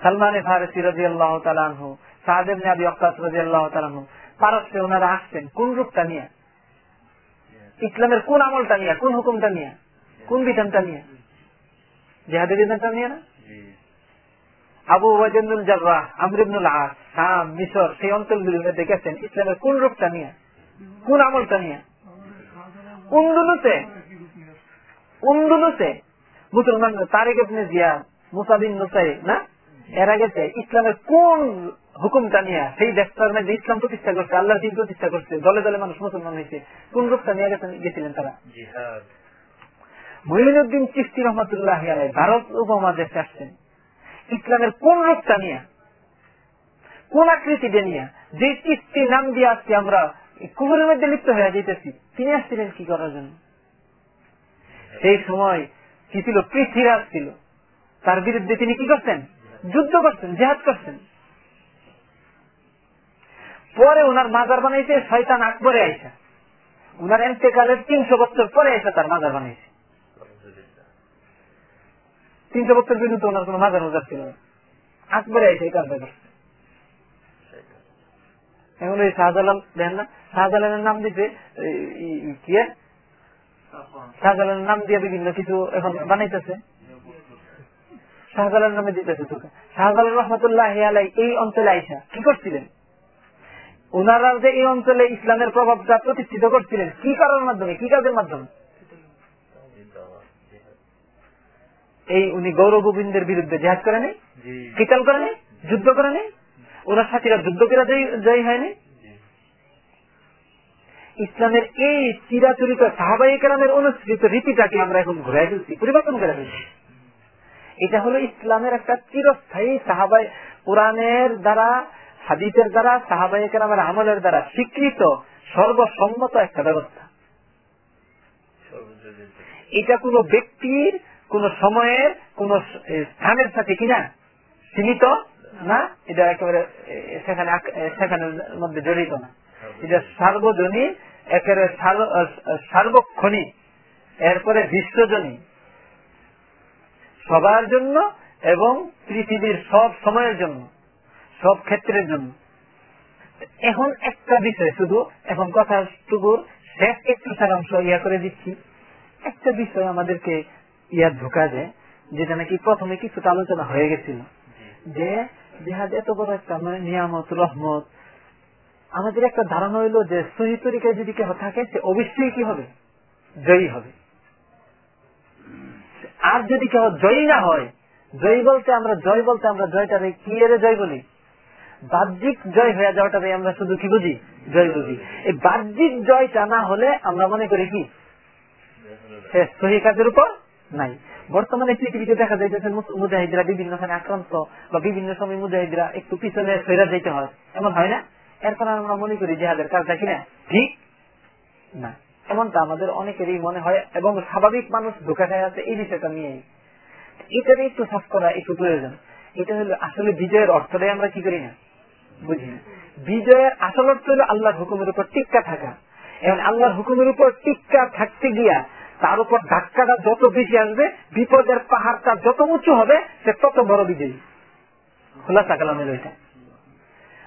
সালমান ফারসি রাজি আল্লাহ তালানহু সাহেব নাবি অক্কাস আল্লাহ তালানহু পারস্যে ওনারা আসছেন? কোন রূপটা নিয়ে? ইসলামের কোন আমলটা নিয়ে? কোন হুকুমটা নিয়ে? কোন বিধানটা নিয়ে? জেহাদের বিধানটা নিয়ে না? আবু ওয়াজনুল জার্রাহ আমরিবনুল আস শাম মিশর সেই অঞ্চলগুলির মধ্যে গেছেন ইসলামের কোন রূপটা নিয়ে? কোন আমলটা নিয়ে? উন্দুলুতে উন্দুলুতে মুসলমান তারেক ইবনে জিয়া মুসাবিন নুসাই না? এরা গেছে ইসলামের কোন হুকুমটা নিয়ে সেই দেশটার মধ্যে ইসলাম প্রতিষ্ঠা করছে আল্লাহ দিন প্রতিষ্ঠা করছে দলে দলে মানুষ মুসলমান হয়েছে। কোন রূপটা নিয়ে গেছিলেন তারা? মহিনুদ্দিন চিস্তি রহমতুল্লাহ ভারত উপমহাদেশে আসছেন। ইসলামের কোন রূপটা নিয়ে? কোন আকৃতিটা নিয়ে? যে চিস্তি নাম দিয়ে আসছি আমরা কুকুরের মধ্যে লিপ্ত হয়ে যেতেছি তিনি আসছিলেন কি করার জন্য? সেই সময় কি ছিল? পৃথিবীরাজ ছিল। তার বিরুদ্ধে তিনি কি করছেন? যুদ্ধ করছেন জেহাদ করছেন। পরে উনার মাজার বানাইছে শয়তান আকবরে আইসা। উনার এন্তেকালের তিনশো বছর পরে এসে তার মাজার বানাইছে। তিনশো বছর বিরুদ্ধে ওনার কোন মাজার মাজার ছিল না। আকবরে আইসে এই কাজটা করছে। শাহজালাল দেখেন না, শাহজালালের নাম দিতে কি শাহজালালের নাম দিয়ে বিভিন্ন কিছু এখন বানাইতেছে। শাহজালাল নামে দিতেছে তোকে। শাহজালাল রহমতুল্লাহ এই অঞ্চলে আইসা। কি করছিলেন? ওনারা যে এই অঞ্চলে ইসলামের প্রভাবটা প্রতিষ্ঠিত করছিলেন কি কারণের মাধ্যমে কি কাজের মাধ্যমে? এই উনি গৌরব গোবিন্দের বিরুদ্ধে জেহাদ করে নেই কিতাল করে নেই যুদ্ধ করে নেই ওনার সাথীরা যুদ্ধ করে জয়ী হয়নি? ইসলামের এই চিরাচরিত সাহাবাই কেরামের অনুসৃত রীতিটাকে আমরা এখন ঘুরে ফেলছি পরিবর্তন করে ফেলছি। এটা হলো ইসলামের একটা চিরস্থায়ী সাহাবাই কোরআনের দ্বারা হাদিসের দ্বারা সাহাবাই কেরামের আমলের দ্বারা স্বীকৃত সর্বসম্মত একটা ব্যবস্থা। এটা কোন ব্যক্তির, কোন সময়ের, কোন স্থানের সাথে কিনা সীমিত না, এটা একেবারে সেখানে সেখানের মধ্যে জড়িত না। এটা সার্বজনীন, একেবারে সার্বক্ষণিক, এরপরে বিশ্বজনী সবার জন্য এবং পৃথিবীর সব সময়ের জন্য। সব ক্ষেত্রের জন্য। এখন একটা বিষয়, শুধু এখন কথা টুকুর শেষ একটু সারাংশ ইয়া করে দিচ্ছি। একটা বিষয় আমাদেরকে ইয়ার ঢোকা যায়, যেটা নাকি প্রথমে কিছুটা আলোচনা হয়ে গেছিল। যে জেহাদ এত বড় একটা মানে নিয়ামত, রহমত। আমাদের একটা ধারণা হইল যে সহি তরিকায় যদি কেউ থাকে, সে অবশ্যই কি হবে? জয়ী হবে। আর যদি কেউ জয়ী না হয়, জয়ী বলতে আমরা, জয় বলতে আমরা জয়টা কি এর জয় বলি বাহ্যিক জয় হয়ে যাওয়াটাকে আমরা শুধু কি বুঝি? জয় বুঝি। এই বাহ্যিক জয়টা না হলে আমরা মনে করি কি? সহি কাজের উপর নাই। বর্তমানে পৃথিবীতে দেখা যাইতেছে মুজাহিদরা বিভিন্ন স্থানে আক্রান্ত বা বিভিন্ন সময় মুজাহিদরা একটু পিছনে ফেরা যেতে হয়। এমন হয় না? এরপর আমরা মনে করি জেহাদের কাজটা কিনা ঠিক না। এমনটা আমাদের অনেকেরই মনে হয় এবং স্বাভাবিক মানুষ ঢোকা খায় আছে এই বিষয়টা নিয়েই। এটাকে একটু সাফ করা একটু প্রয়োজন। এটা হলো আসলে বিজয়ের অর্থটাই আমরা কি করি না? বুঝি বিজয়ের আসল অর্থ হলো আল্লাহর হুকুমের উপর টিক্কা থাকা। এবং আল্লাহর হুকুমের উপর টিক্কা থাকতে গিয়া তার উপর ধাক্কাটা যত বেশি আসবে, বিপদের পাহাড়টা যত উঁচু হবে, সে তত বড় বিজয়ী। খোলাসা কালামের ওইটা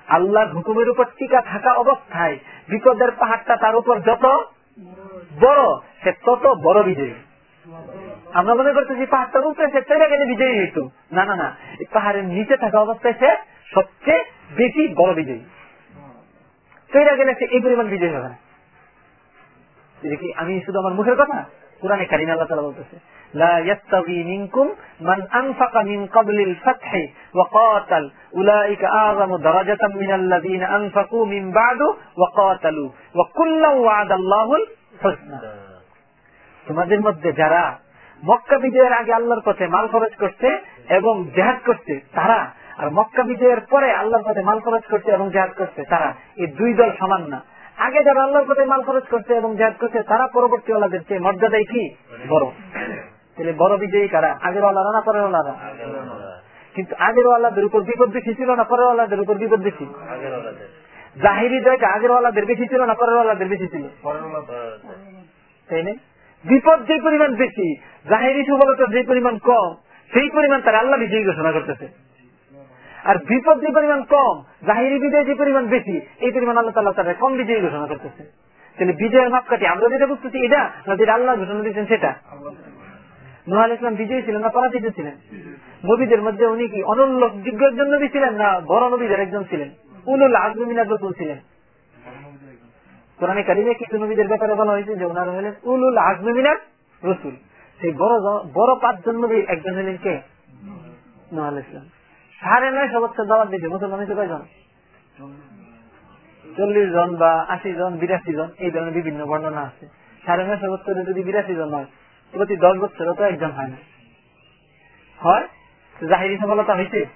আল্লাহর হুকুমের উপর টিকা থাকা অবস্থায় বিপদের পাহাড়টা তার উপর যত বড়, সে তত বড় বিজয়ী। আমরা মনে করতেছি পাহাড়টার উপরে, সে চলে গেলে বিজয়ী হইত। না না না। এই পাহাড়ের নিচে থাকা অবস্থায় সে সবচেয়ে বেশি বড় বিজয়ী। চৈরা গেলে এই পরিমাণ বিজয়ী হবে না। দেখি আমি শুধু আমার মুখের কথা? পুরানে কারিম আল্লাহ তালা বলতেছে ওয়া তোমাদের মধ্যে যারা মক্কা বিজয়ের আগে আল্লাহর পথে মাল খরচ করছে এবং জেহাদ করছে, তারা আর মক্কা বিজয়ের পরে আল্লাহর পথে মাল খরচ করছে এবং জেহাদ করছে তারা। এই দুই দল সমান না। আগে যারা আল্লাহর পথে মাল খরচ করছে এবং জেহাদ করছে তারা পরবর্তী ওলাদের চেয়ে মর্যাদাই কি? বড়। তাহলে বড় বিজয়ী কারা? আগের ওয়ালারা না পরের ওয়ালারা কিন্তু আগের ওয়ালাদের উপর বিপদ বেশি ছিল না পরের ওয়ালাদের উপর বিপদ বেশি? জাহিরি জয়টা আগের ওয়ালাদের বেশি ছিল না পরের ওয়ালাদের বেশি ছিল? তাই না? বিপদ যে পরিমাণ বেশি জাহেরি সফলতা যে পরিমাণ কম সেই পরিমাণ তার আল্লাহ বিজয়ী ঘোষণা করতেছে। আর বিপদ যে পরিমাণ কম, জাহিরি বিজয় যে পরিমাণ বেশি, এই পরিমাণ আল্লাহ তাল্লাহ তারা কম বিজয়ী ঘোষণা করতেছে। তাহলে বিজয়ের মাপকাঠি, আমরা যেটা বুঝতেছি এটা, না যেটা আল্লাহ ঘোষণা দিচ্ছেন সেটা? নোহাল ইসলাম বিজয়ী ছিলেন না পরাজিত ছিলেন? নবীদের মধ্যে উনি কি অনুল্লেখযোগ্য একজন নবী ছিলেন, না বড় নবীদের একজন ছিলেন? উলুল আজমিনার রসুল ছিলেন। কিছু নবীদের ব্যাপারে বলা হয়েছে যে ওনারা হলেন উলুল আজমিনার রসুল। সেই বড় বড় পাঁচজন নবী একজন হলেন কে? নোহাল ইসলাম সাড়ে নয় বছর দাওয়াত দিতে মুসলমান হয়েছে কয়জন? চল্লিশ জন বা আশি জন বিরাশি জন এই ধরনের বিভিন্ন বর্ণনা আছে। সাড়ে নয় বছরে যদি বিরাশি জন হয় প্রতি দশ বছরও তো একজন হয় না। হয়? জাহিরি সফলতা হয়েছে?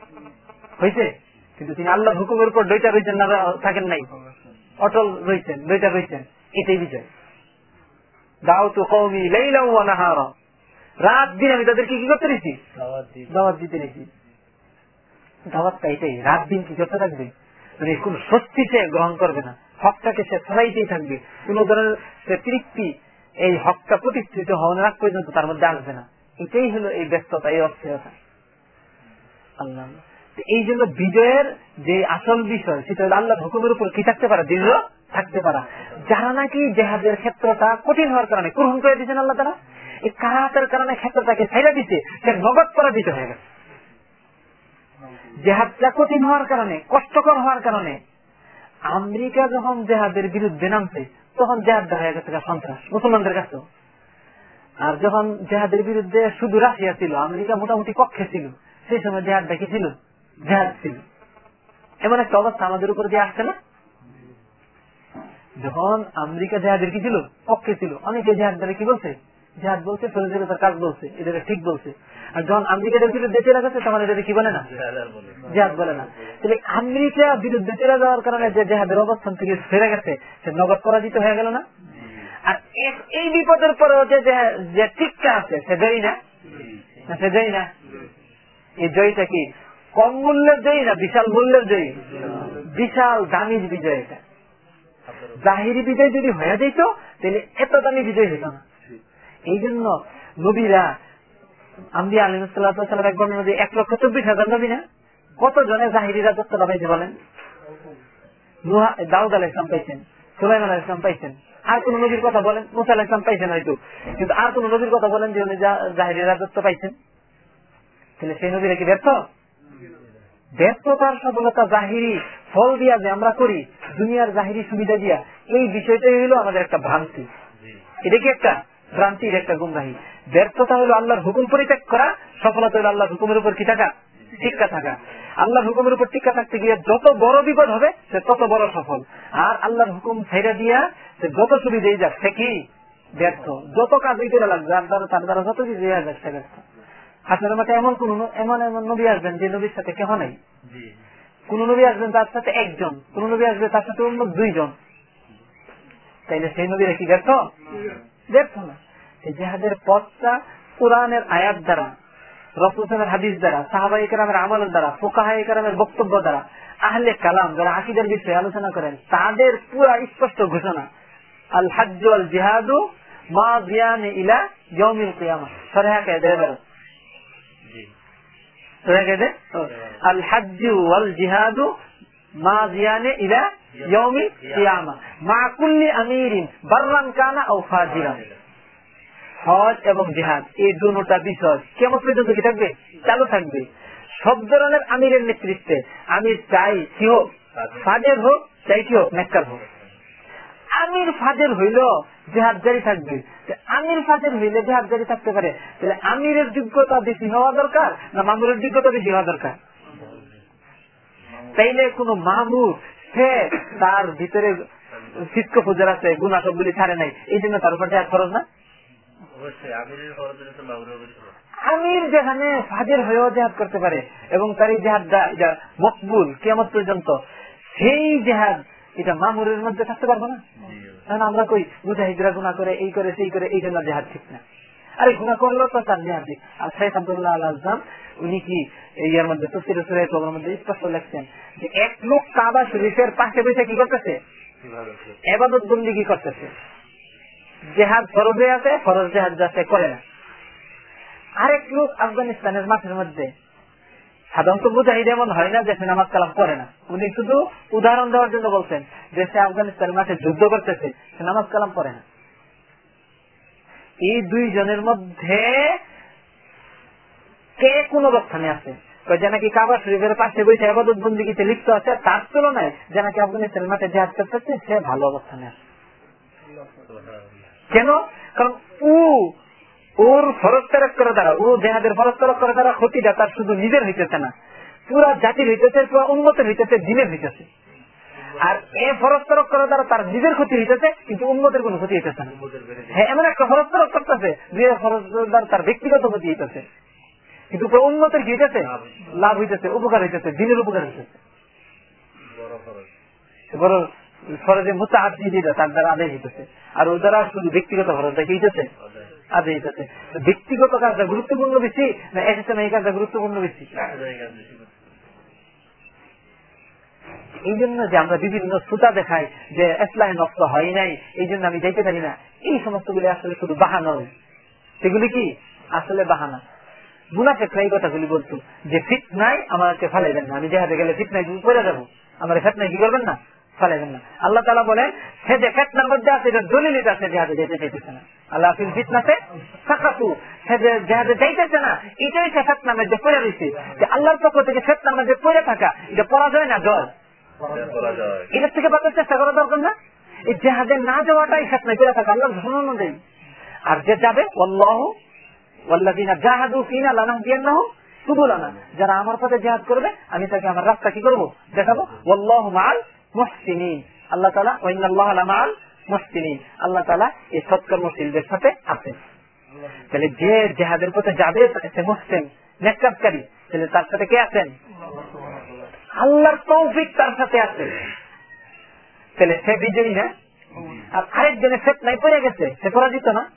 হয়েছে। কিন্তু তিনি আল্লাহ হুকুমের উপর দইটা রয়েছেন না থাকেন নাই? অটল রয়েছেন দইটা রয়েছেন। এটাই বিজয়। দাও তো কৌমি লাইলা রাত দিন আমি তাদেরকে কি করতে রেছি দাওয়াত দিতে। রেছি দাওয়াতটা এটাই, রাত দিন কি করতে থাকবে? মানে কোন স্বস্তি সে গ্রহণ করবে না। হকটাকে সে ছড়াইতেই থাকবে। কোন ধরনের সে তৃপ্তি এই হকটা প্রতিষ্ঠিত হওয়ার আগ পর্যন্ত তার মধ্যে আসবে না। এটাই হলো এই ব্যস্ততা, এই অস্থিরতা। আল্লাহ। এই জন্য বিজয়ের যে আসল বিষয়, সেটা হলো আল্লাহ হুকুমের উপর কি থাকতে পারে? দৃঢ় থাকতে পারা। যারা নাকি জেহাদের ক্ষেত্রটা কঠিন হওয়ার কারণে, গ্রহণ করে দিচ্ছেন আল্লাহ তারা এই কারাতের কারণে ক্ষেত্রটাকে ছেড়ে দিচ্ছে সে নগদ পরাজিত হয়ে গেছে। জেহাদটা কঠিন হওয়ার কারণে, কষ্টকর হওয়ার কারণে, আমেরিকা যখন জেহাদের বিরুদ্ধে নামছে, তখন জেহাদটা হয়ে গেছে সন্ত্রাস, মুসলমানদের কাছে। আর যখন জেহাদের বিরুদ্ধে শুধু রাশিয়া ছিল, আমেরিকা মোটামুটি পক্ষে ছিল, সেই সময় জেহাদটা কি ছিল, জেহাদ ছিল। এমন একটা অবস্থা আমাদের উপর দিয়ে আসছে না? যখন আমেরিকা জেহাদের কি ছিল? পক্ষে ছিল। অনেকে জেহাদ কি বলছে? জেহাদ বলছে ফেরোজিরতার কাজ বলছে এটা ঠিক বলছে। আর যখন আমেরিকাদের বিরুদ্ধে চলে গেছে তখন এটা কি বলে না? জেহাদ বলে না। তাহলে আমেরিকা বিরুদ্ধে চলে যাওয়ার কারণে যে জেহাদের অবস্থান থেকে ফিরে গেছে সে নগদ পরাজিত হয়ে গেল না? আর এই বিপদের পরেও যে ঠিকটা আছে সে জয়ী না? সে জয়ী না? এই জয়ীটা কি? কম মূল্যের জয়ী না বিশাল মূল্যের জয়ী? বিশাল দামি বিজয় এটা। জাহিরি বিজয় যদি হয়ে যেত তাহলে এত দামি বিজয় হইত না। এই জন্য নবীরা আম্বিয়া আলিমসাল্লাম এক বর্ণনা যে এক লক্ষ চব্বিশ হাজার নবী না? কত জনের জাহিরি রাজত্ব পাইছে বলেন দাউদ আল ইসলাম পাইছেন, সুলাইমান আল ইসলাম পাইছেন। আর কোন নবীর কথা বলেন? মুসা আল ইসলাম পাইছেন হয়তো। কিন্তু আর কোন নবীর কথা বলেন যে উনি জাহিরি রাজত্ব পাইছেন? তাহলে সেই নবীরা কি ব্যর্থ? ব্যর্থতার সফলতা জাহিরি, ফল দিয়া যে আমরা করি, দুনিয়ার জাহিরি সুবিধা দিয়া, এই বিষয়টাই হলো আমাদের একটা ভ্রান্তি। এটা কি একটা? ভ্রান্তির একটা গুমরাহি ব্যর্থতা হলো আল্লাহর হুকুম পরিত্যাগ করা সফলতা হলো আল্লাহর হুকুমের উপর কি থাকা? টিকা থাকা। আল্লাহর হুকুমের উপর টিক্কা থাকতে গিয়ে যত বড় বিপদ হবে সে তত বড় সফল। আর আল্লাহর হুকুম ছেড়ে দিয়া সে যত সুবিধেই যাক সে কি? ব্যর্থ। যত কাজই করে লাগবে আর দ্বারা তার দ্বারা যত কিছু যাক সে ব্যর্থ। আপনার মাঠে এমন কোন এমন এমন নবী আসবেন যে নবীর সাথে কেহ নাই? কোন নবী আসবেন তার সাথে একজন। কোন নবী আসবে তার সাথে অন্য দুইজন। তাইলে সেই নবীরা কি ব্যর্থ? ব্যর্থ না এই জেহাদের পথটা কোরআনের আয়াত দ্বারা রসুলের হাদিস দ্বারা সাহাবাই কেরামের আমলের দ্বারা ফোকাহাই কেরামের বক্তব্য দ্বারা আহলে কালাম যারা আকিদের বিষয়ে আলোচনা করেন তাদের পুরা স্পষ্ট ঘোষণা আল হাজ আল জিহাদু মা জিয়ান ইলা ইয়মিল কিয়ামা সরেহা কে দেবে আল হাজ ওয়াল জিহাদু মা জিয়ানে ইলা ইয়মিল কিয়ামা। মা কুল্লি আমিরিন বাররান কানা ও ফাজিরান। হজ এবং জেহাদ, এই দুটা বিষয় কেমন পর্যন্ত কি থাকবে? চালু থাকবে। সব ধরনের আমিরের নেতৃত্বে আমির চাই কি হোক, ফাজের হোক, চাই কি হোক মেক্কার হোক। আমির ফাজের হইল জেহাদ জারি থাকবে আমির ফাজের হইলে জেহাদ জারি থাকতে পারে। তাহলে আমিরের যোগ্যতা বেশি হওয়া দরকার না মামুরের যোগ্যতা বেশি হওয়া দরকার? তাইলে কোন মামুর সে তার ভিতরে ফিস্ক ফুজার আছে গুণা সবগুলি ছাড়ে নাই। এই জন্য তার উপর খরচ না? আমির যেখানে ফাজের হয়েও জেহাদ করতে পারে এবং তার এই জেহাদ মকবুল কেমন পর্যন্ত সেই জেহাদ এটা মামুরের মধ্যে থাকতে পারব না? কারণ আমরা কই? মুজাহিদরা গুণা করে এই করে সেই করে এই জন্য জেহাদ ঠিক না। আরে গুণা করল তো তার ঠিক আর শেখ আব্দুল্লাহ আল আজম উনি কি ইয়ার মধ্যে তফসির সুরের মধ্যে স্পষ্ট লেখছেন যে এক লোক কাবা শরীফের পাশে বসে কি করতেছে? এবাদত বন্দি কি করতেছে? জেহাদ ফরজে আছে ফরজ জেহাদ যাচ্ছে করে না। আরেক লোক আফগানিস্তানের মাঠের মধ্যে। সাধারণত মুজাহিদ এমন হয় না যে সে নামাজ কালাম করে না। উনি শুধু উদাহরণ দেওয়ার জন্য বলছেন যে সে আফগানিস্তানের মাঠে যুদ্ধ করতেছে সে নামাজ কালাম করে না। এই দুই জনের মধ্যে কে কোন অবস্থানে আছে? যে কাবা শরীফের পাশে বসে আবাদত বন্দিগিতে লিপ্ত আছে তার তুলনায় যে আফগানিস্তানের মাঠে জেহাদ করতেছে, সে ভালো অবস্থানে আছে। কেন? কারণ ও ওর ফরজ তরক করে দ্বারা, ও জেহাদের ফরজ তরক করে দ্বারা ক্ষতিটা তার শুধু নিজের হইতেছে না। পুরা জাতির হইতেছে, পুরো উন্মতের হইতেছে, দিনের হইতেছে। আর এ ফরজ তরক করার দ্বারা তার নিজের ক্ষতি হইতেছে কিন্তু উন্মতের কোন ক্ষতি হইতেছে না। হ্যাঁ এমন একটা ফরজ তরক করতেছে যে ফরজ দ্বারা তার ব্যক্তিগত ক্ষতি হইতেছে। কিন্তু উন্মতের কি হইতেছে? লাভ হইতেছে। উপকার হইতেছে দিনের উপকার হইতেছে। বড় ফরজে মুতা হাত তার দ্বারা আদায় হইতেছে। আর ও দ্বারা শুধু ব্যক্তিগত ফরজটা কি হইতেছে? আদায় হইতেছে। ব্যক্তিগত কাজটা গুরুত্বপূর্ণ বেশি না এসেছে না এই কাজটা গুরুত্বপূর্ণ বেশি। এই জন্য যে আমরা বিভিন্ন শ্রোতা দেখাই যে এসলাই নষ্ট হয় নাই এই জন্য আমি যাইতে পারি না। এই সমস্ত গুলি আসলে শুধু বাহানা সেগুলি কি? আসলে বাহানা। এই কথাগুলি বলতো যে ফিট নাই আমাকে ফালাই দেন না। আমি যেহাতে গেলে ফিট নাই যাব আমার কি করবেন না? ফালাইবেন না। আল্লাহ তালা বলেন, সে যে মধ্যে আছে, এটা দলিল আছে, যেহাদে যেতে চাইতেছে না। আল্লাহ ফিল ফিতনাতে সাকাতু। সে যে যেহাদে যাইতেছে না, এটাই সে ফেতনার মধ্যে পড়ে রয়েছে যে আল্লাহর পক্ষ থেকে ফেতনার মধ্যে পড়ে থাকা, এটা পরাজয় না জয়? এটার থেকে বাঁচার চেষ্টা করা দরকার না। এই জেহাদে না যাওয়াটাই ফেতনায় পড়ে থাকা আল্লাহ ঘোষণা অনুযায়ী আর যে যাবে অল্লাহ ওয়াল্লাদিনা জাহাদু ফিনা লানাহ দিয়ান্নাহু সুবুলানা। যারা আমার করবে, আমি তাকে আমার রাস্তা কি করব? দেখাবো। ওয়াল্লাহু মাল আল্লাহ তালা ওয়াইনাল্লাহ আলামাল মুহসিনিন। আল্লাহ তালা এই সৎকর্মশীলদের সাথে আছেন তাহলে যে জেহাদের পথে যাবে সে নেককারী তাহলে তার সাথে কে আছেন? আল্লাহর তৌফিক তার সাথে আছে। তাহলে সে বিজয়ী না আর আরেকজনের ফেট নাই পড়ে গেছে সে পরাজিত না?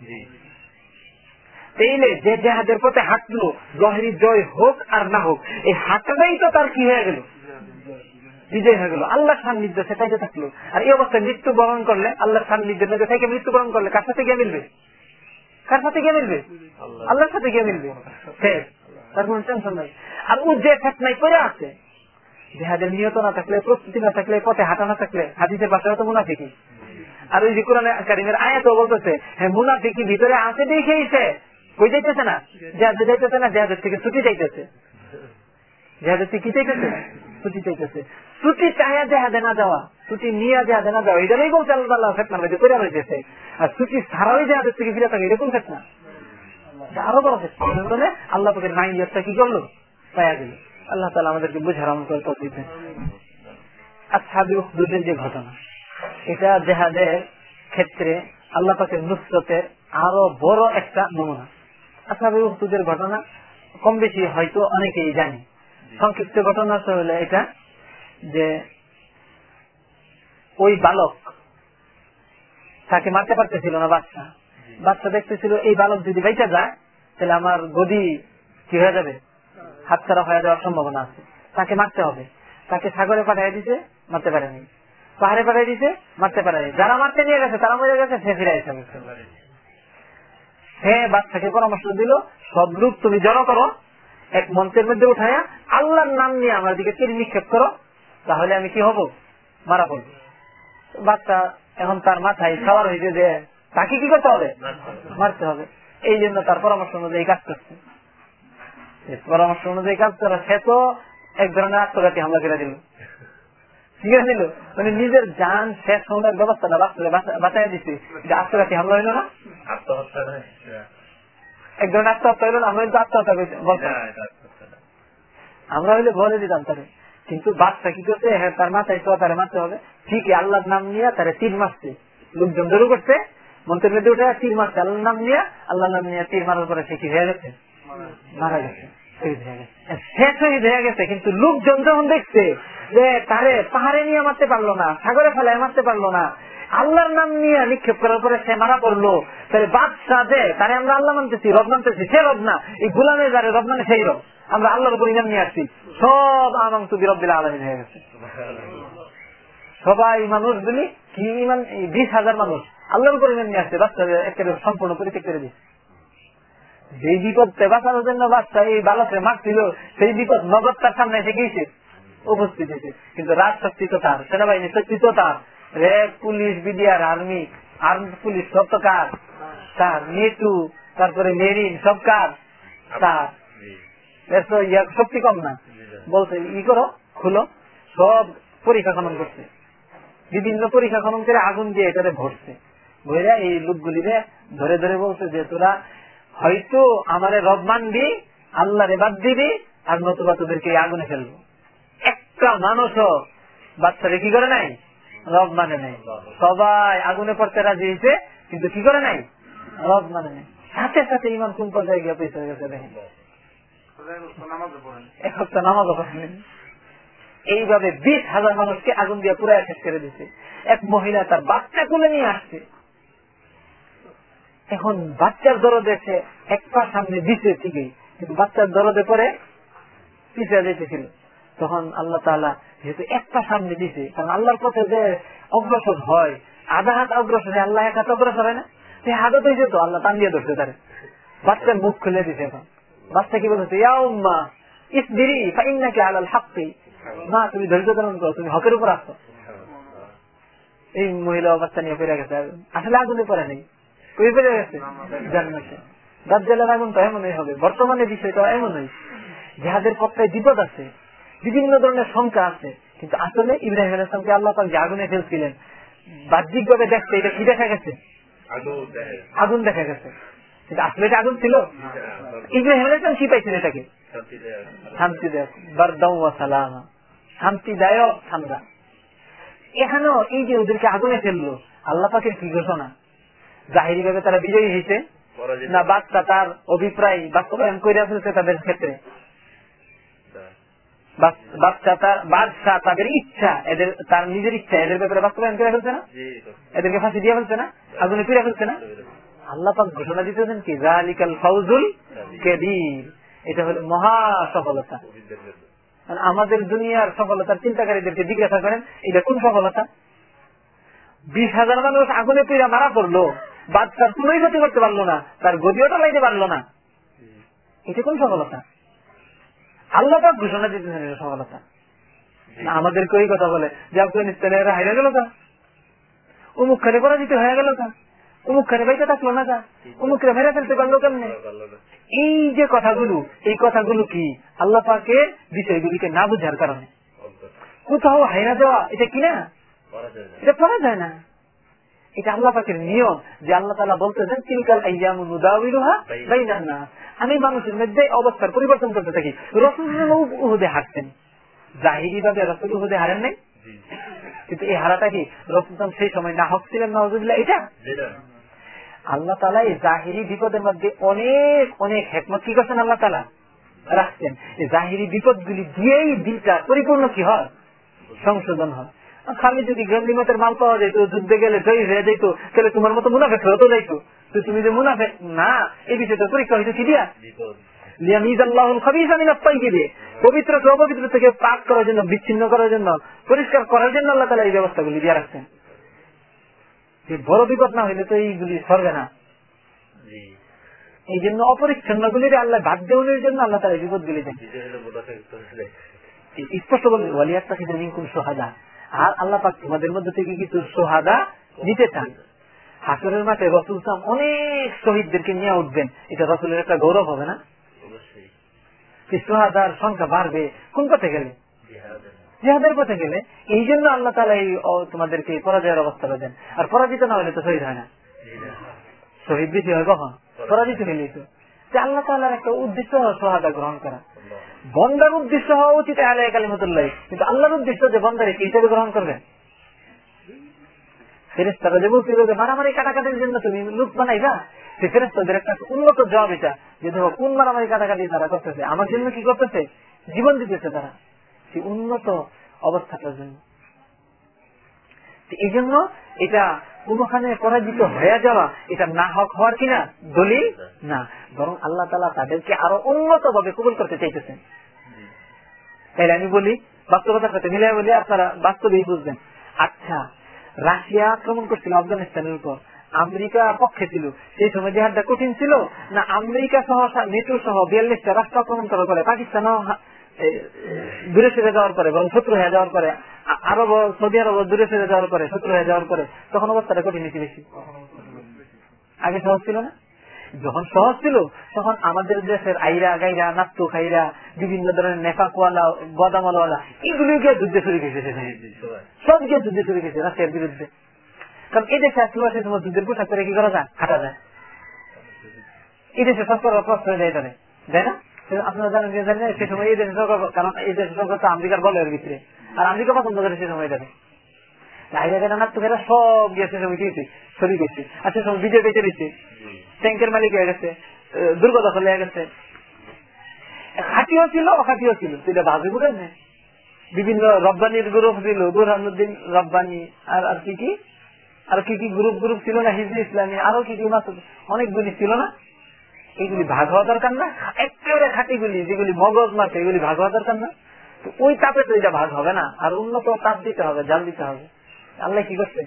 তাইলে যে জেহাদের পথে হাঁটলো জহেরি জয় হোক আর না হোক এই হাঁটাটাই তো তার কি হয়ে গেল? বিজয় হয়ে গেল। আল্লাহ সান্নিধ্য সেটাইতে থাকল। আর এই অবস্থায় মৃত্যু বরণ করলে আল্লাহ সান্নিধ্যের মধ্যে থেকে মৃত্যু বরণ করলে কার সাথে গিয়ে মিলবে? কার সাথে গিয়ে মিলবে? আল্লাহর সাথে গিয়ে মিলবে। তার কোন টেনশন নাই। আর ও যে ফেতনাই করে আছে জেহাদের নিয়ত না থাকলে, প্রস্তুতি না থাকলে, পথে হাঁটা না থাকলে, হাদিসের বাসায় তো মুনাফিকি আর ওই কোরআন কারিমের আয়াত বলতেছে হ্যাঁ মুনাফিকি ভিতরে আছে দেখেই সে কই যাইতেছে না? জেহাদে যাইতেছে না? জেহাদের থেকে ছুটি যাইতেছে জেহাদের থেকে কি চাইতেছে? ছুটি চাইতেছে। আল্লাহ আল্লাহ কি করল? পায়া গেল আল্লাহ তালা আমাদেরকে বুঝার আমল করে তো দিতেন আচ্ছাবি উহদুদের যে ঘটনা, এটা জেহাদের ক্ষেত্রে আল্লাহ পাকের নুসরতের আরও বড় একটা নমুনা। আচ্ছাবি উহদুদের ঘটনা, কম বেশি হয়তো অনেকেই জানি। সংক্ষিপ্ত ঘটনা হলে এটা যে ওই বালক তাকে মারতে পারতেছিল না বাচ্চা। বাচ্চা দেখতেছিল, এই বালক যদি বেঁচে যায়, তাহলে আমার গদি কি হয়ে যাবে? হাতছাড়া হয়ে যাওয়ার সম্ভাবনা আছে। তাকে মারতে হবে। তাকে সাগরে পাঠিয়ে দিতে মারতে পারেনি। পাহাড়ে পাঠিয়ে দিতে মারতে পারেনি। যারা মারতে নিয়ে গেছে, তারা মরে গেছে, সে ফিরে এসে সে বাচ্চাকে পরামর্শ দিল লোক তুমি জড়ো করো, এক মঞ্চের মধ্যে উঠায়া আল্লাহর নাম নিয়ে আমার দিকে তীর নিক্ষেপ করো, তাহলে আমি কি হব? মারা পড়ব। বাচ্চা এখন তার মাথায় খাবার হয়েছে যে তাকে কি করতে হবে? মারতে হবে। এই জন্য তার পরামর্শ অনুযায়ী কাজ করছে। পরামর্শ অনুযায়ী কাজ করা সে তো এক ধরনের আত্মঘাতী হামলা করে দিল। ঠিক আছে মানে নিজের যান শেষ হওয়ার ব্যবস্থাটা বাঁচাই দিচ্ছে যে আত্মঘাতী হামলা হইল না? একজন আত্মহত্যা হইল না? আমরা কিন্তু আত্মহত্যা বলতাম আমরা হইলে বলে দিতাম তারে। কিন্তু বাচ্চা কি করছে? হ্যাঁ তার মাথায় তো তারে মারতে হবে। ঠিকই আল্লাহর নাম নিয়ে তারে তীর মারছে। লোকজন ধরে করছে মন্ত্রের মধ্যে উঠে তীর মারছে আল্লাহর নাম নিয়ে আল্লাহ নাম নিয়ে তীর মারার পরে সে কি হয়ে গেছে মারা গেছে সে শহীদ হয়ে গেছে, কিন্তু লোকজন যখন দেখছে যে তারে পাহাড়ে নিয়ে মারতে পারল না, সাগরে ফেলায় মারতে পারল না। আল্লাহর নাম নিয়ে নিক্ষেপ করার পরে সে মারা পড়ল। তাহলে বাদশাহ যে, তারে আমরা আল্লাহ মানতেছি, রব মানতেছি, সে রব না। এই গুলামের যারে রব মানে সেই রব। আমরা আল্লাহর উপর ইমান নিয়ে আসছি। সব আমাং তুবি রব্বিল আলমিন হয়ে গেছে। সবাই মানুষ বলি, কি ইমান বিশ হাজার মানুষ। আল্লাহর উপর ইমান নিয়ে আসছে বাচ্চাদের একেবারে সম্পূর্ণ পরিত্যাগ করে দিচ্ছে যেই বিপদ বাঁচানোর জন্য বাচ্চা এই বালকরে মারছিল, সেই বিপদ নগদ তার সামনে এসে গিয়েছে, উপস্থিত হয়েছে। কিন্তু রাজ শক্তি তো তার, সেনাবাহিনী শক্তি তো তার। Red police, BDR, army, arm police সব তো কার? তার, নেটু, তারপরে মেরিন, সব কার? তার। শক্তি কম না। বলছে, ই করো, খুলো, সব পরীক্ষা খনন করছে। বিভিন্ন পরীক্ষা খনন করে আগুন দিয়ে এটারে ভরছে। ভরে এই লোকগুলিরে ধরে ধরে বলছে যে তোরা হয়তো আমারে রব মানবি, আল্লাহরে বাদ দিবি, আর নতুবা তোদেরকে আগুনে ফেলব। একটা মানুষও বাচ্চারে কি করে নাই? রব মানে নাই। সবাই আগুনে পড়তে রাজি হয়েছে, কিন্তু কি করে নাই? রব মানে নাই। সাথে সাথে ইমান কোন পর্যায়ে গিয়ে পৌঁছে গেছে দেখেন। এক সপ্তাহ নামাজও এইভাবে বিশ হাজার মানুষকে আগুন দিয়ে পুরো শেষ করে দিচ্ছে এক মহিলা তার বাচ্চা তুলে নিয়ে আসছে। এখন বাচ্চার দরদে সে এক পা সামনে দিছে ঠিকই কিন্তু বাচ্চার দরদে পরে পিছিয়ে যেতেছিল। তখন আল্লাহ তালা যেহেতু এক পা সামনে দিছে কারণ আল্লাহর পথে যে অগ্রসর হয় আধা হাত অগ্রসর আল্লাহ এক হাত অগ্রসর হয় না? সে হয়ে যেত আল্লাহ টান দিয়ে ধরছে তারে। বাচ্চার মুখ খুলে দিছে এখন। বাচ্চা কি বলছে মা ইস দিরি নাকি আলাল হাক্তি মা তুমি ধৈর্য ধারণ করো তুমি হকের উপর আসো। এই মহিলা বাচ্চা নিয়ে ফিরে গেছে। আসলে আগুনে পরে নেই। কই ফিরে গেছে জান্নাতে দাজ্জালের আগুন এমনই হবে। বর্তমানে বিষয়টা এমনই। যাহাদের পথে বিপদ আছে। বিভিন্ন ধরনের সংখ্যা আছে। কিন্তু আসলে ইব্রাহিম আলাইসলামকে আল্লাহ পাক যে আগুনে ফেলছিলেন বাহ্যিক ভাবে দেখতে এটা কি দেখা গেছে? আগুন দেখা গেছে। কিন্তু আসলে এটা আগুন ছিল? ইব্রাহিম আলাইসলাম কি পাইছেন এটাকে? শান্তিদায়ক সালামা। শান্তিদায়ক ঠান্ডা। এখানেও এই যে ওদেরকে আগুনে ফেলল আল্লাহ পাকের কি ঘোষণা? জাহিরি ভাবে তারা বিজয়ী হয়েছে। না বাচ্চা তার অভিপ্রায় বাস্তবায়ন করে ফেলছে তাদের ক্ষেত্রে। বাচ্চা তার বাদশাহ তাদের ইচ্ছা এদের তার নিজের ইচ্ছা এদের ব্যাপারে বাস্তবায়ন করে ফেলছে না? এদেরকে ফাঁসি দিয়ে ফেলছে না? আগুনে ফিরে ফেলছে না? আল্লাহ পাক ঘোষণা দিতেছেন কি জালিকাল ফাউজুল কেবির। এটা হলো মহা সফলতা। আমাদের দুনিয়ার সফলতার চিন্তাকারীদেরকে জিজ্ঞাসা করেন এটা কোন সফলতা? বিশ হাজার মানুষ আগুনে পিড়া মারা পড়ল। বাচ্চার কোন ক্ষতি করতে পারল না তার গদিও টালাইতে পারল না। এটা কোন সফলতা? আল্লাহ পাক ঘোষণা দিতেছেন এটা সফলতা। আমাদেরকে ওই কথা বলে যে আফগানিস্তানে এরা হাইরে গেল কা? অমুক খানে পরাজিত হয়ে গেল কা? অমুক খানে বাইতে থাকল না কা? অমুকরে মেরে ফেলতে পারল কেমনে? এই যে কথাগুলো এই কথাগুলো কি আল্লাহ পাকে বিষয়গুলিকে না বুঝার কারণে? কোথাও হাইরা দেওয়া এটা কি না? এটা পড়া যায় না। এটা আল্লাহ পাকের নিয়ম যে আল্লাহ তালা বলতেছেন তিনকাল আমি মানুষের মধ্যে অবস্থার পরিবর্তন করতে থাকি। রসুল উহুদে হারতেন। জাহিরি ভাবে রসুল উহুদে হারেন নাই। কিন্তু এই হারাটা কি? রসুল সেই সময় না হক ছিলেন নজুবিল্লা এটা? আল্লাহ তালা এই জাহিরি বিপদের মধ্যে অনেক অনেক হেকমত কি করছেন আল্লাহ তালা রাখছেন। এই জাহিরি বিপদ গুলি দিয়েই দিনটা পরিপূর্ণ কি হয়? সংশোধন হয়। খালি যদি গন্ডিমতের মাল পাওয়া যেত যুদ্ধে গেলে জয়ী হয়ে যেত তাহলে তোমার মতো মুনাফেক হতো যাইতো। তো তুমি যে মুনাফেক না এই বিষয়টা পরীক্ষা হইতো কি দিয়া? পবিত্র অপবিত্র থেকে পাক করার জন্য বিচ্ছিন্ন করার জন্য পরিষ্কার করার জন্য আল্লাহ তালা এই ব্যবস্থাগুলি দিয়ে রাখছেন। বড় বিপদ না হইলে তো এইগুলি সরবে না। এই জন্য অপরিচ্ছন্ন গুলির আল্লাহ বাদ দেওয়ার জন্য আল্লাহ তালা বিপদ গুলি দেন। স্পষ্ট বলবেন ওয়ালিয়াত্তা কিন্তু নিকুম সোহাদা আর আল্লাহ পাক তোমাদের মধ্যে থেকে কিছু সোহাদা নিতে চান। হাসরের মাঠে রসুল সাম অনেক শহীদদেরকে নিয়ে উঠবেন। এটা রসুলের একটা গৌরব হবে না? সোহাদার সংখ্যা বাড়বে কোন পথে গেলে? জেহাদের পথে। গেলে। এই জন্য আল্লাহ তালা এই তোমাদেরকে পরাজয়ের অবস্থা দেন। আর পরাজিত না হলে তো শহীদ হয় না। শহীদ বেশি হয় কখন? পরাজিত। হইলেই তো। আল্লাহ তালার একটা উদ্দেশ্য সোহাদা গ্রহণ করা। বন্দার উদ্দেশ্য হওয়া উচিত আলাই কালিমতুল্লাহ। কিন্তু আল্লাহর উদ্দেশ্য যে বন্দারে কি হিসেবে গ্রহণ করবেন মারামারি কাটাকাটির জন্য তুমি লোক বানাইবা, সে ফেরেস্তাদের একটা উন্নত জবাব এটা যে দেখো, কোন মারামারি কাটাকাটি তারা করতেছে? আমার জন্য কি করতেছে? জীবন দিতেছে তারা। সে উন্নত অবস্থাটার জন্য। এই জন্য এটা কোনখানে পরাজিত হয়ে যাওয়া এটা না হক হওয়ার কিনা দলিল না। বরং আল্লাহ তালা তাদেরকে আরও উন্নত ভাবে কবুল করতে চাইতেছেন। তাইলে আমি বলি, বাস্তবতার সাথে মিলিয়ে বলি, আপনারা বাস্তবেই বুঝবেন। আচ্ছা রাশিয়া আক্রমণ করছিল আফগানিস্তানের উপর। আমেরিকা পক্ষে ছিল। সেই সময় জেহাদটা কঠিন ছিল। না, আমেরিকা সহ নেটো সহ বিয়াল্লিশটা রাষ্ট্র আক্রমণ করার পরে, পাকিস্তানও দূরে সরে যাওয়ার পরে, বরং শত্রু হয়ে যাওয়ার পরে আরব সৌদি আরব দূরে সরে যাওয়ার পরে, শত্রু হয়ে যাওয়ার পরে, তখন অবস্থাটা কঠিন বেশি বেশি। আগে সহজ ছিল না? যখন সহজ ছিল, তখন আমাদের দেশের আইরা, গাইরা, নাত্তু খাইরা, বিভিন্ন ধরনের নেফাকওয়ালা বদামলওয়ালা এগুলি গিয়ে যুদ্ধে শুরু গেছে সব গিয়ে যুদ্ধে শুরু গেছে রাশিয়ার বিরুদ্ধে। কারণ এই দেশে আসলে সে তোমার যুদ্ধের পোশাক করে কি করা যায়? হাঁটা যায়। এই দেশে সরকার প্রশ্রয় যায় তাদের তাই না? আপনারা জানেন জানেন সে সময় এই দেশের সরকার, কারণ এই দেশের সরকার তো আমেরিকার বলের ভিতরে। আর আমেরিকা পছন্দ করে সে সময় তাদের আইরা গাইরা সব দিয়েছে সরি গেছে আর সে সময় বেঁচে দিচ্ছে। ট্যাঙ্কের মালিক হয়ে গেছে দুর্গা হয়ে গেছে। খাটিও ছিল, অখাটিও ছিল। সেটা ভাবি বুঝে বিভিন্ন রব্বানির গ্রুপ ছিল, বুরহানুদ্দিন রব্বানি, আর আর কি কি? আর কি কি গ্রুপ গ্রুপ ছিল না হিজু ইসলামী, আরও কি কি অনেকগুলি ছিল না? এইগুলি ভাগ হওয়া দরকার না? একেবারে খাটিগুলি, যেগুলি মগজ মাছ, এগুলি ভাগ হওয়া দরকার না? ওই তাপে তো এটা ভাগ হবে না, আর উন্নত তাপ দিতে হবে, জাল দিতে হবে। আল্লাহ কি করছে?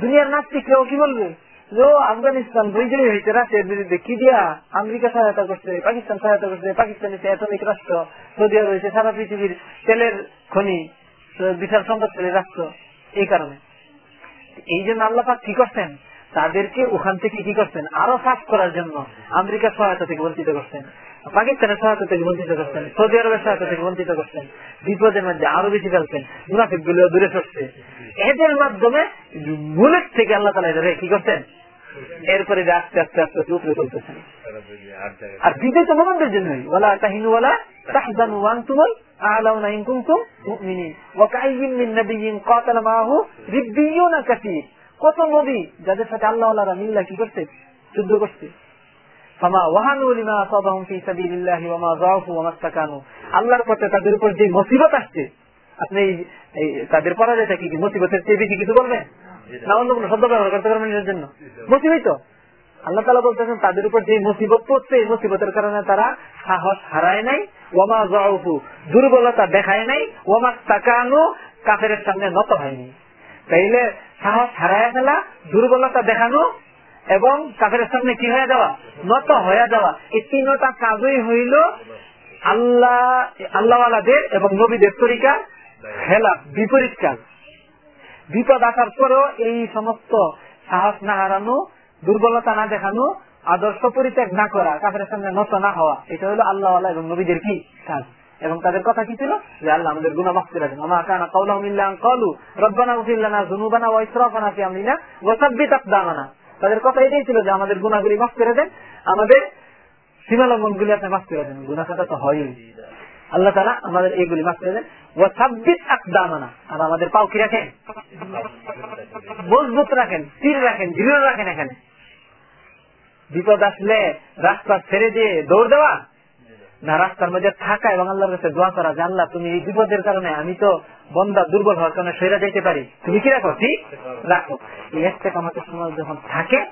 দুনিয়ার নাস্তিকরাও কি বলবে? যে আফগানিস্তান বিজয়ী হয়েছে রাশিয়ার বিরুদ্ধে কি দিয়া আমেরিকা সহায়তা করছে, পাকিস্তান সহায়তা করছে পাকিস্তান অ্যাটমিক রাষ্ট্র সৌদি আরব হয়েছে সারা পৃথিবীর তেলের খনি বিশাল সম্পদশালী রাষ্ট্র, এই কারণে। এই জন্য আল্লাপাক কি করছেন? তাদেরকে ওখান থেকে কি করছেন? আরও সাফ করার জন্য আমেরিকার সহায়তা থেকে বঞ্চিত করছেন। পাকিস্তানের সহায়তা থেকে বঞ্চিত করছেন সৌদি আরবের সহায়তা থেকে বঞ্চিত করছেন, বিপদের মধ্যে আরও বেশি ফেলছেন মুনাফিকগুলো দূরে সরছে। এদের মাধ্যমে মূলের থেকে আল্লাহ তালা এদের কি করছেন? এরপরে আস্তে আস্তে আস্তে আস্তে উপরে চলতেছেন আর বিদেশ মোহাম্মদের জন্যই ওলা কাহিনী ওলা তাহজানু ওয়ান্তুমল আলাউনা ইন কুনতুম মুমিনিন। ওয়া কাইয়িন মিন নাবিয়্যিন কাতালা মাহু রিব্বিয়ুনা কাসীর। কত নবী যাদের সাথে আল্লাহ মিল্লা কি করছে? যুদ্ধ করছে। আল্লাহর পথে তাদের উপর যে মুসিবত আসছে আপনি তাদের পরাজয়টা কি মুসিবতের চেয়ে বেশি কিছু বলবেন? না অন্য কোনো শব্দ ব্যবহার করতে পারবেন এর জন্য। মুসিবই তো আল্লাহ তালা বলতেছেন তাদের উপর যে মুসিবত পড়ছে এই মুসিবতের কারণে তারা সাহস হারায় নাই ওমা জু দুর্বলতা দেখায় নাই ওমা তাকানো কাফের সামনে নত হয়নি তাইলে সাহস হারায় ফেলা দুর্বলতা দেখানো এবং কাফের সামনে কি হয়ে যাওয়া? নত হয়ে যাওয়া। এই তিনটা কাজই হইল আল্লাহ, আল্লাহওয়ালাদের এবং নবীদের তরিকা খেলা বিপরীত কাজ। বিপদ আসার পরেও এই সমস্ত সাহস না হারানো, দুর্বলতা না দেখানো, আদর্শ পরিত্যাগ না করা, কাফের সামনে নত না হওয়া, এটা হলো আল্লাহ এবং নবীদের কি কাজ? এবং তাদের কথা কি ছিল? যে আল্লাহ আমাদের গুণা মাফ করে দেন। কানা কাউলাহুমিল্লাহ কলু, রব্বানা উফিল্লানা জুনুবানা ওয়া ইসরাফানা ফি আমরিনা তাদের কথা এটাই ছিল যে আমাদের গুণাগুলি মাফ করে দেন, আমাদের সীমালম্বন গুলি আপনি মাফ করে দেন। গুণা খাতা তো হয়ই। আল্লাহ তারা আমাদের এইগুলি মাফ করে দেন। ও ছাব্বিশ আকদামানা, আর আমাদের পাও রাখেন? মজবুত রাখেন তীর রাখেন, দৃঢ় রাখেন এখানে। বিপদ আসলে রাস্তা ছেড়ে দিয়ে দৌড় দেওয়া না, রাস্তার মধ্যে থাকা এবং আল্লাহর কাছে দোয়া করা যে, আল্লাহ, তুমি এই বিপদের কারণে আমি তো বন্দা দুর্বল হওয়ার কারণে সৈরা যেতে পারি। তুমি কি রাখো? ঠিক রাখো। এই থেকে আমাদের সময় যখন থাকে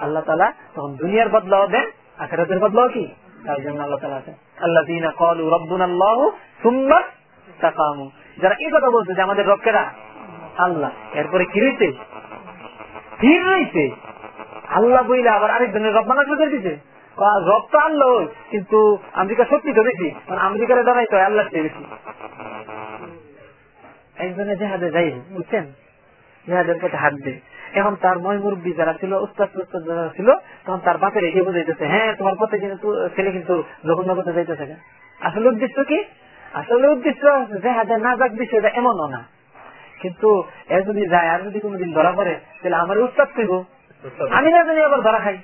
আল্লাহ তখন দুনিয়ার দেন কি? তার জন্য আল্লাহ যারা কথা বলছে যে আমাদের রক্ষেরা আল্লাহ, এরপরে কি রয়েছে আল্লাহ বইলে আবার আরেকজনের রব মানা করে দিছে। রব তো আল্লাহ, কিন্তু আমেরিকা সত্যি তো বেশি আমেরিকার দ্বারাই তো আল্লাহ চেয়ে বেশি। একজনে জাহাজে যাই বুঝছেন? জেহাদের পথে হাত দেয় এখন তার ময় মুরব্বী যারা ছিল, উস্তাদ উস্তাদ যারা ছিল, তখন তার বাপের এগিয়ে বুঝাইতেছে হ্যাঁ তোমার পথে কিন্তু ছেলে কিন্তু জঘন্য পথে যাইতেছে। আসলে উদ্দেশ্য কি? আসলে উদ্দেশ্য জেহাদের না যাক বিষয়টা এমনও না। কিন্তু এ যদি যায়, আর যদি কোনোদিন ধরা পড়ে, তাহলে আমার উস্তাদ কইব আমি না জানি আবার ধরা খাই।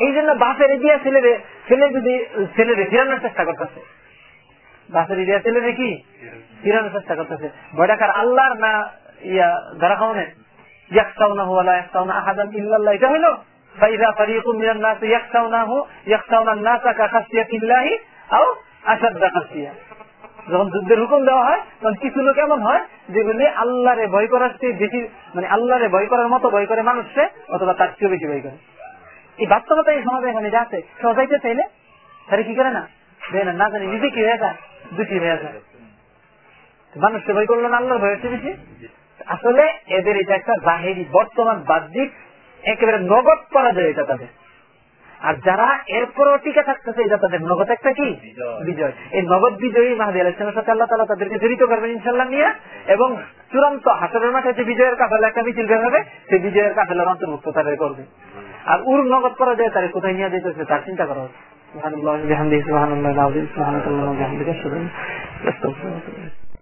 এই জন্য বাপের দিয়া ছেলেরে ছেলে যদি ছেলেরে ফেরানোর চেষ্টা করতেছে। বাপের দিয়া ছেলেরে কি? ফিরানোর চেষ্টা করতেছে। বয়টাকার আল্লাহর না ইয়া ধরা খাওয়ানে? ইয়াকসাউনাহু খাসিয়া। যখন যুদ্ধের হুকুম দেওয়া হয়, তখন কিছু লোক এমন হয়, যেগুলি আল্লাহরে ভয় করার চেয়ে বেশি মানে আল্লাহরে ভয় করার মতো ভয় করে মানুষকে অথবা তার চেয়েও বেশি ভয় করে। এই বাস্তবতা এই সমাজে এখানে যা আছে সজাইতে চাইলে তাহলে কি করে না? না না জানি, নিজে কি হয়ে যায়? দুটি হয়ে যায়। মানুষকে ভয় করল না আল্লাহর ভয় হচ্ছে বেশি? আসলে এদের এটা একটা বাহিরি, বর্তমান বাহ্যিক, একেবারে নগদ করা যায় এটা তাদের। আর যারা এরপরও টিকে থাকতেছে এটা তাদের নগদ একটা কি? বিজয়। এই নগদ বিজয়ী মাহাদি আলাইসলামের সাথে আল্লাহ তালা তাদেরকে জড়িত করবেন ইনশাল্লাহ নিয়ে এবং চূড়ান্ত হাসরের মাঠে যে বিজয়ের কাফেলা একটা মিছিল বের হবে সেই বিজয়ের কাফেলার অন্তর্ভুক্ত তাদের করবে। আর উর নগদ করা যায় তারা কোথায় নিয়ে যেতেছে তার চিন্তা করা হচ্ছে। সুবহানাল্লাহ বিহামদিহি সুবহানাল্লাহ আযীম সুবহানাল্লাহ বিহামদিহি।